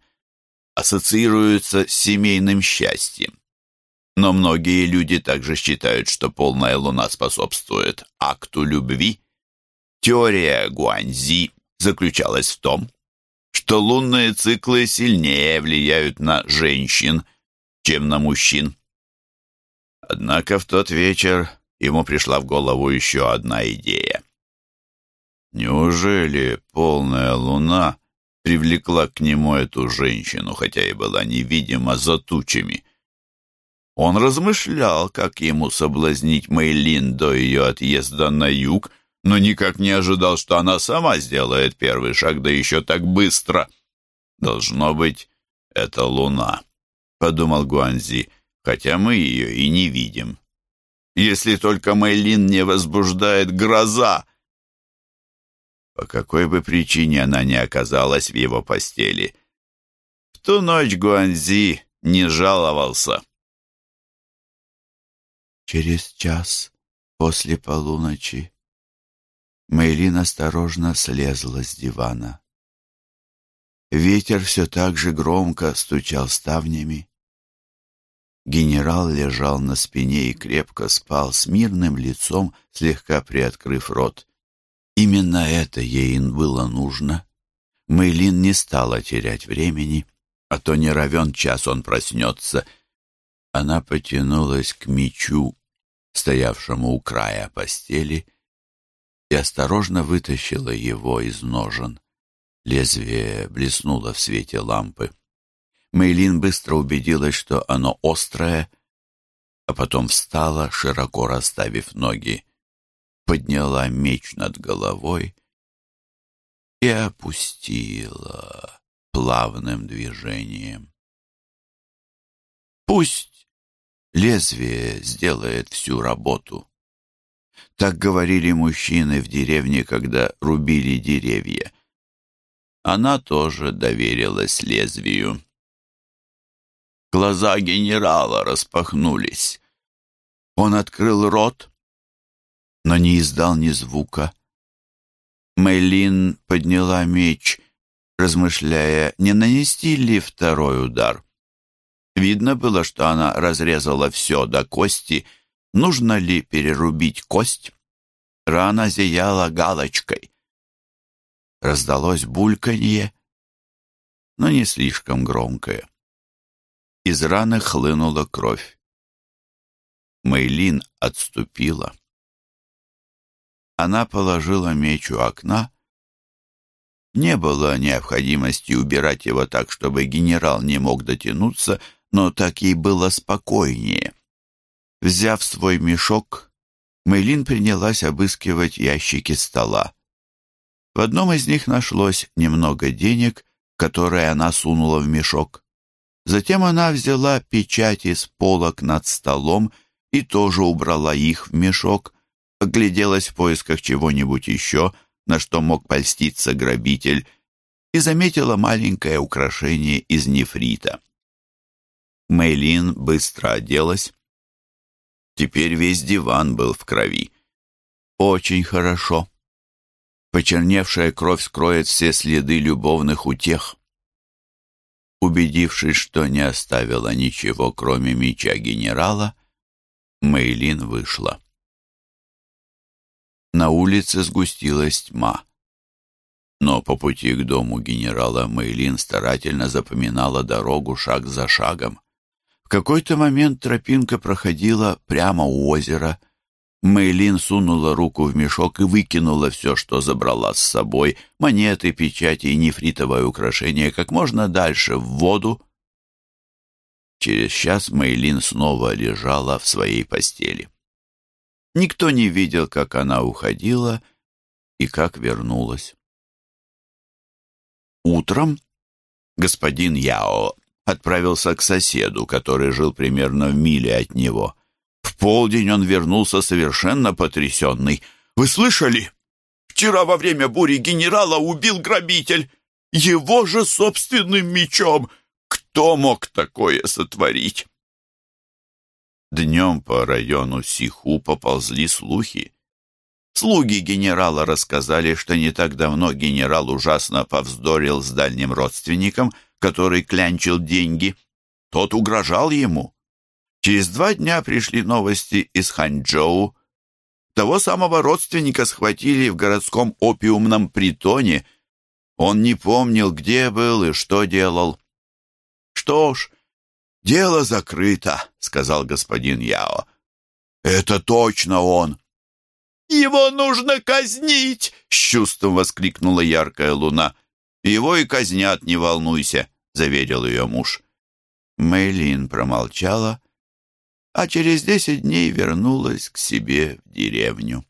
ассоциируются с семейным счастьем. Но многие люди также считают, что полная луна способствует акту любви. Теория Гуанзи заключалась в том, что лунные циклы сильнее влияют на женщин, чем на мужчин. Однако в тот вечер ему пришла в голову еще одна идея. Неужели полная луна привлекла к нему эту женщину, хотя и была невидима за тучами? Он размышлял, как ему соблазнить Мэйлин до ее отъезда на юг, но никак не ожидал, что она сама сделает первый шаг, да еще так быстро. «Должно быть, это луна», — подумал Гуанзи, хотя мы ее и не видим. «Если только Мэйлин не возбуждает гроза!» По какой бы причине она не оказалась в его постели. В ту ночь Гуанзи не жаловался. Через час после полуночи Мэйлин осторожно слезла с дивана. Ветер все так же громко стучал ставнями. Генерал лежал на спине и крепко спал с мирным лицом, слегка приоткрыв рот. Именно это ей было нужно. Мэйлин не стала терять времени, а то не равен час он проснется. Она потянулась к мечу, стоявшему у края постели, и осторожно вытащила его из ножен. Лезвие блеснуло в свете лампы. Мейлин быстро убедилась, что оно острое, а потом встала, широко расставив ноги, подняла меч над головой и опустила плавным движением. Пусть Лезвие сделает всю работу. Так говорили мужчины в деревне, когда рубили деревья. Она тоже доверилась лезвию. Глаза генерала распахнулись. Он открыл рот, но не издал ни звука. Мэйлин подняла меч, размышляя, не нанести ли второй удар. Видно было, что она разрезала все до кости. Нужно ли перерубить кость? Рана зияла галочкой. Раздалось бульканье, но не слишком громкое. Из раны хлынула кровь. Мэйлин отступила. Она положила меч у окна. Не было необходимости убирать его так, чтобы генерал не мог дотянуться, но так ей было спокойнее. Взяв свой мешок, Мэйлин принялась обыскивать ящики стола. В одном из них нашлось немного денег, которые она сунула в мешок. Затем она взяла печати с полок над столом и тоже убрала их в мешок, огляделась в поисках чего-нибудь еще, на что мог польститься грабитель, и заметила маленькое украшение из нефрита. Мэйлин быстро оделась. Теперь весь диван был в крови. Очень хорошо. Почерневшая кровь скроет все следы любовных утех. Убедившись, что не оставила ничего, кроме меча генерала, Мэйлин вышла. На улице сгустилась тьма. Но по пути к дому генерала Мэйлин старательно запоминала дорогу шаг за шагом. Какой-то момент тропинка проходила прямо у озера. Мэйлин сунула руку в мешок и выкинула все, что забрала с собой, монеты, печати и нефритовое украшение, как можно дальше в воду, Через час Мейлин снова лежала в своей постели. Никто не видел, как она уходила и как вернулась. Утром господин Яо отправился к соседу, который жил примерно в миле от него. В полдень он вернулся совершенно потрясенный. «Вы слышали? Вчера во время бури генерала убил грабитель! Его же собственным мечом!» Кто мог такое сотворить? Днем по району Сиху поползли слухи. Слуги генерала рассказали, что не так давно генерал ужасно повздорил с дальним родственником, который клянчил деньги. Тот угрожал ему. Через два дня пришли новости из Ханчжоу. Того самого родственника схватили в городском опиумном притоне. Он не помнил, где был и что делал. «Что ж, дело закрыто», — сказал господин Яо. «Это точно он». «Его нужно казнить!» — с чувством воскликнула яркая луна. «Его и казнят, не волнуйся», — заверил ее муж. Мэйлин промолчала, а через десять дней вернулась к себе в деревню.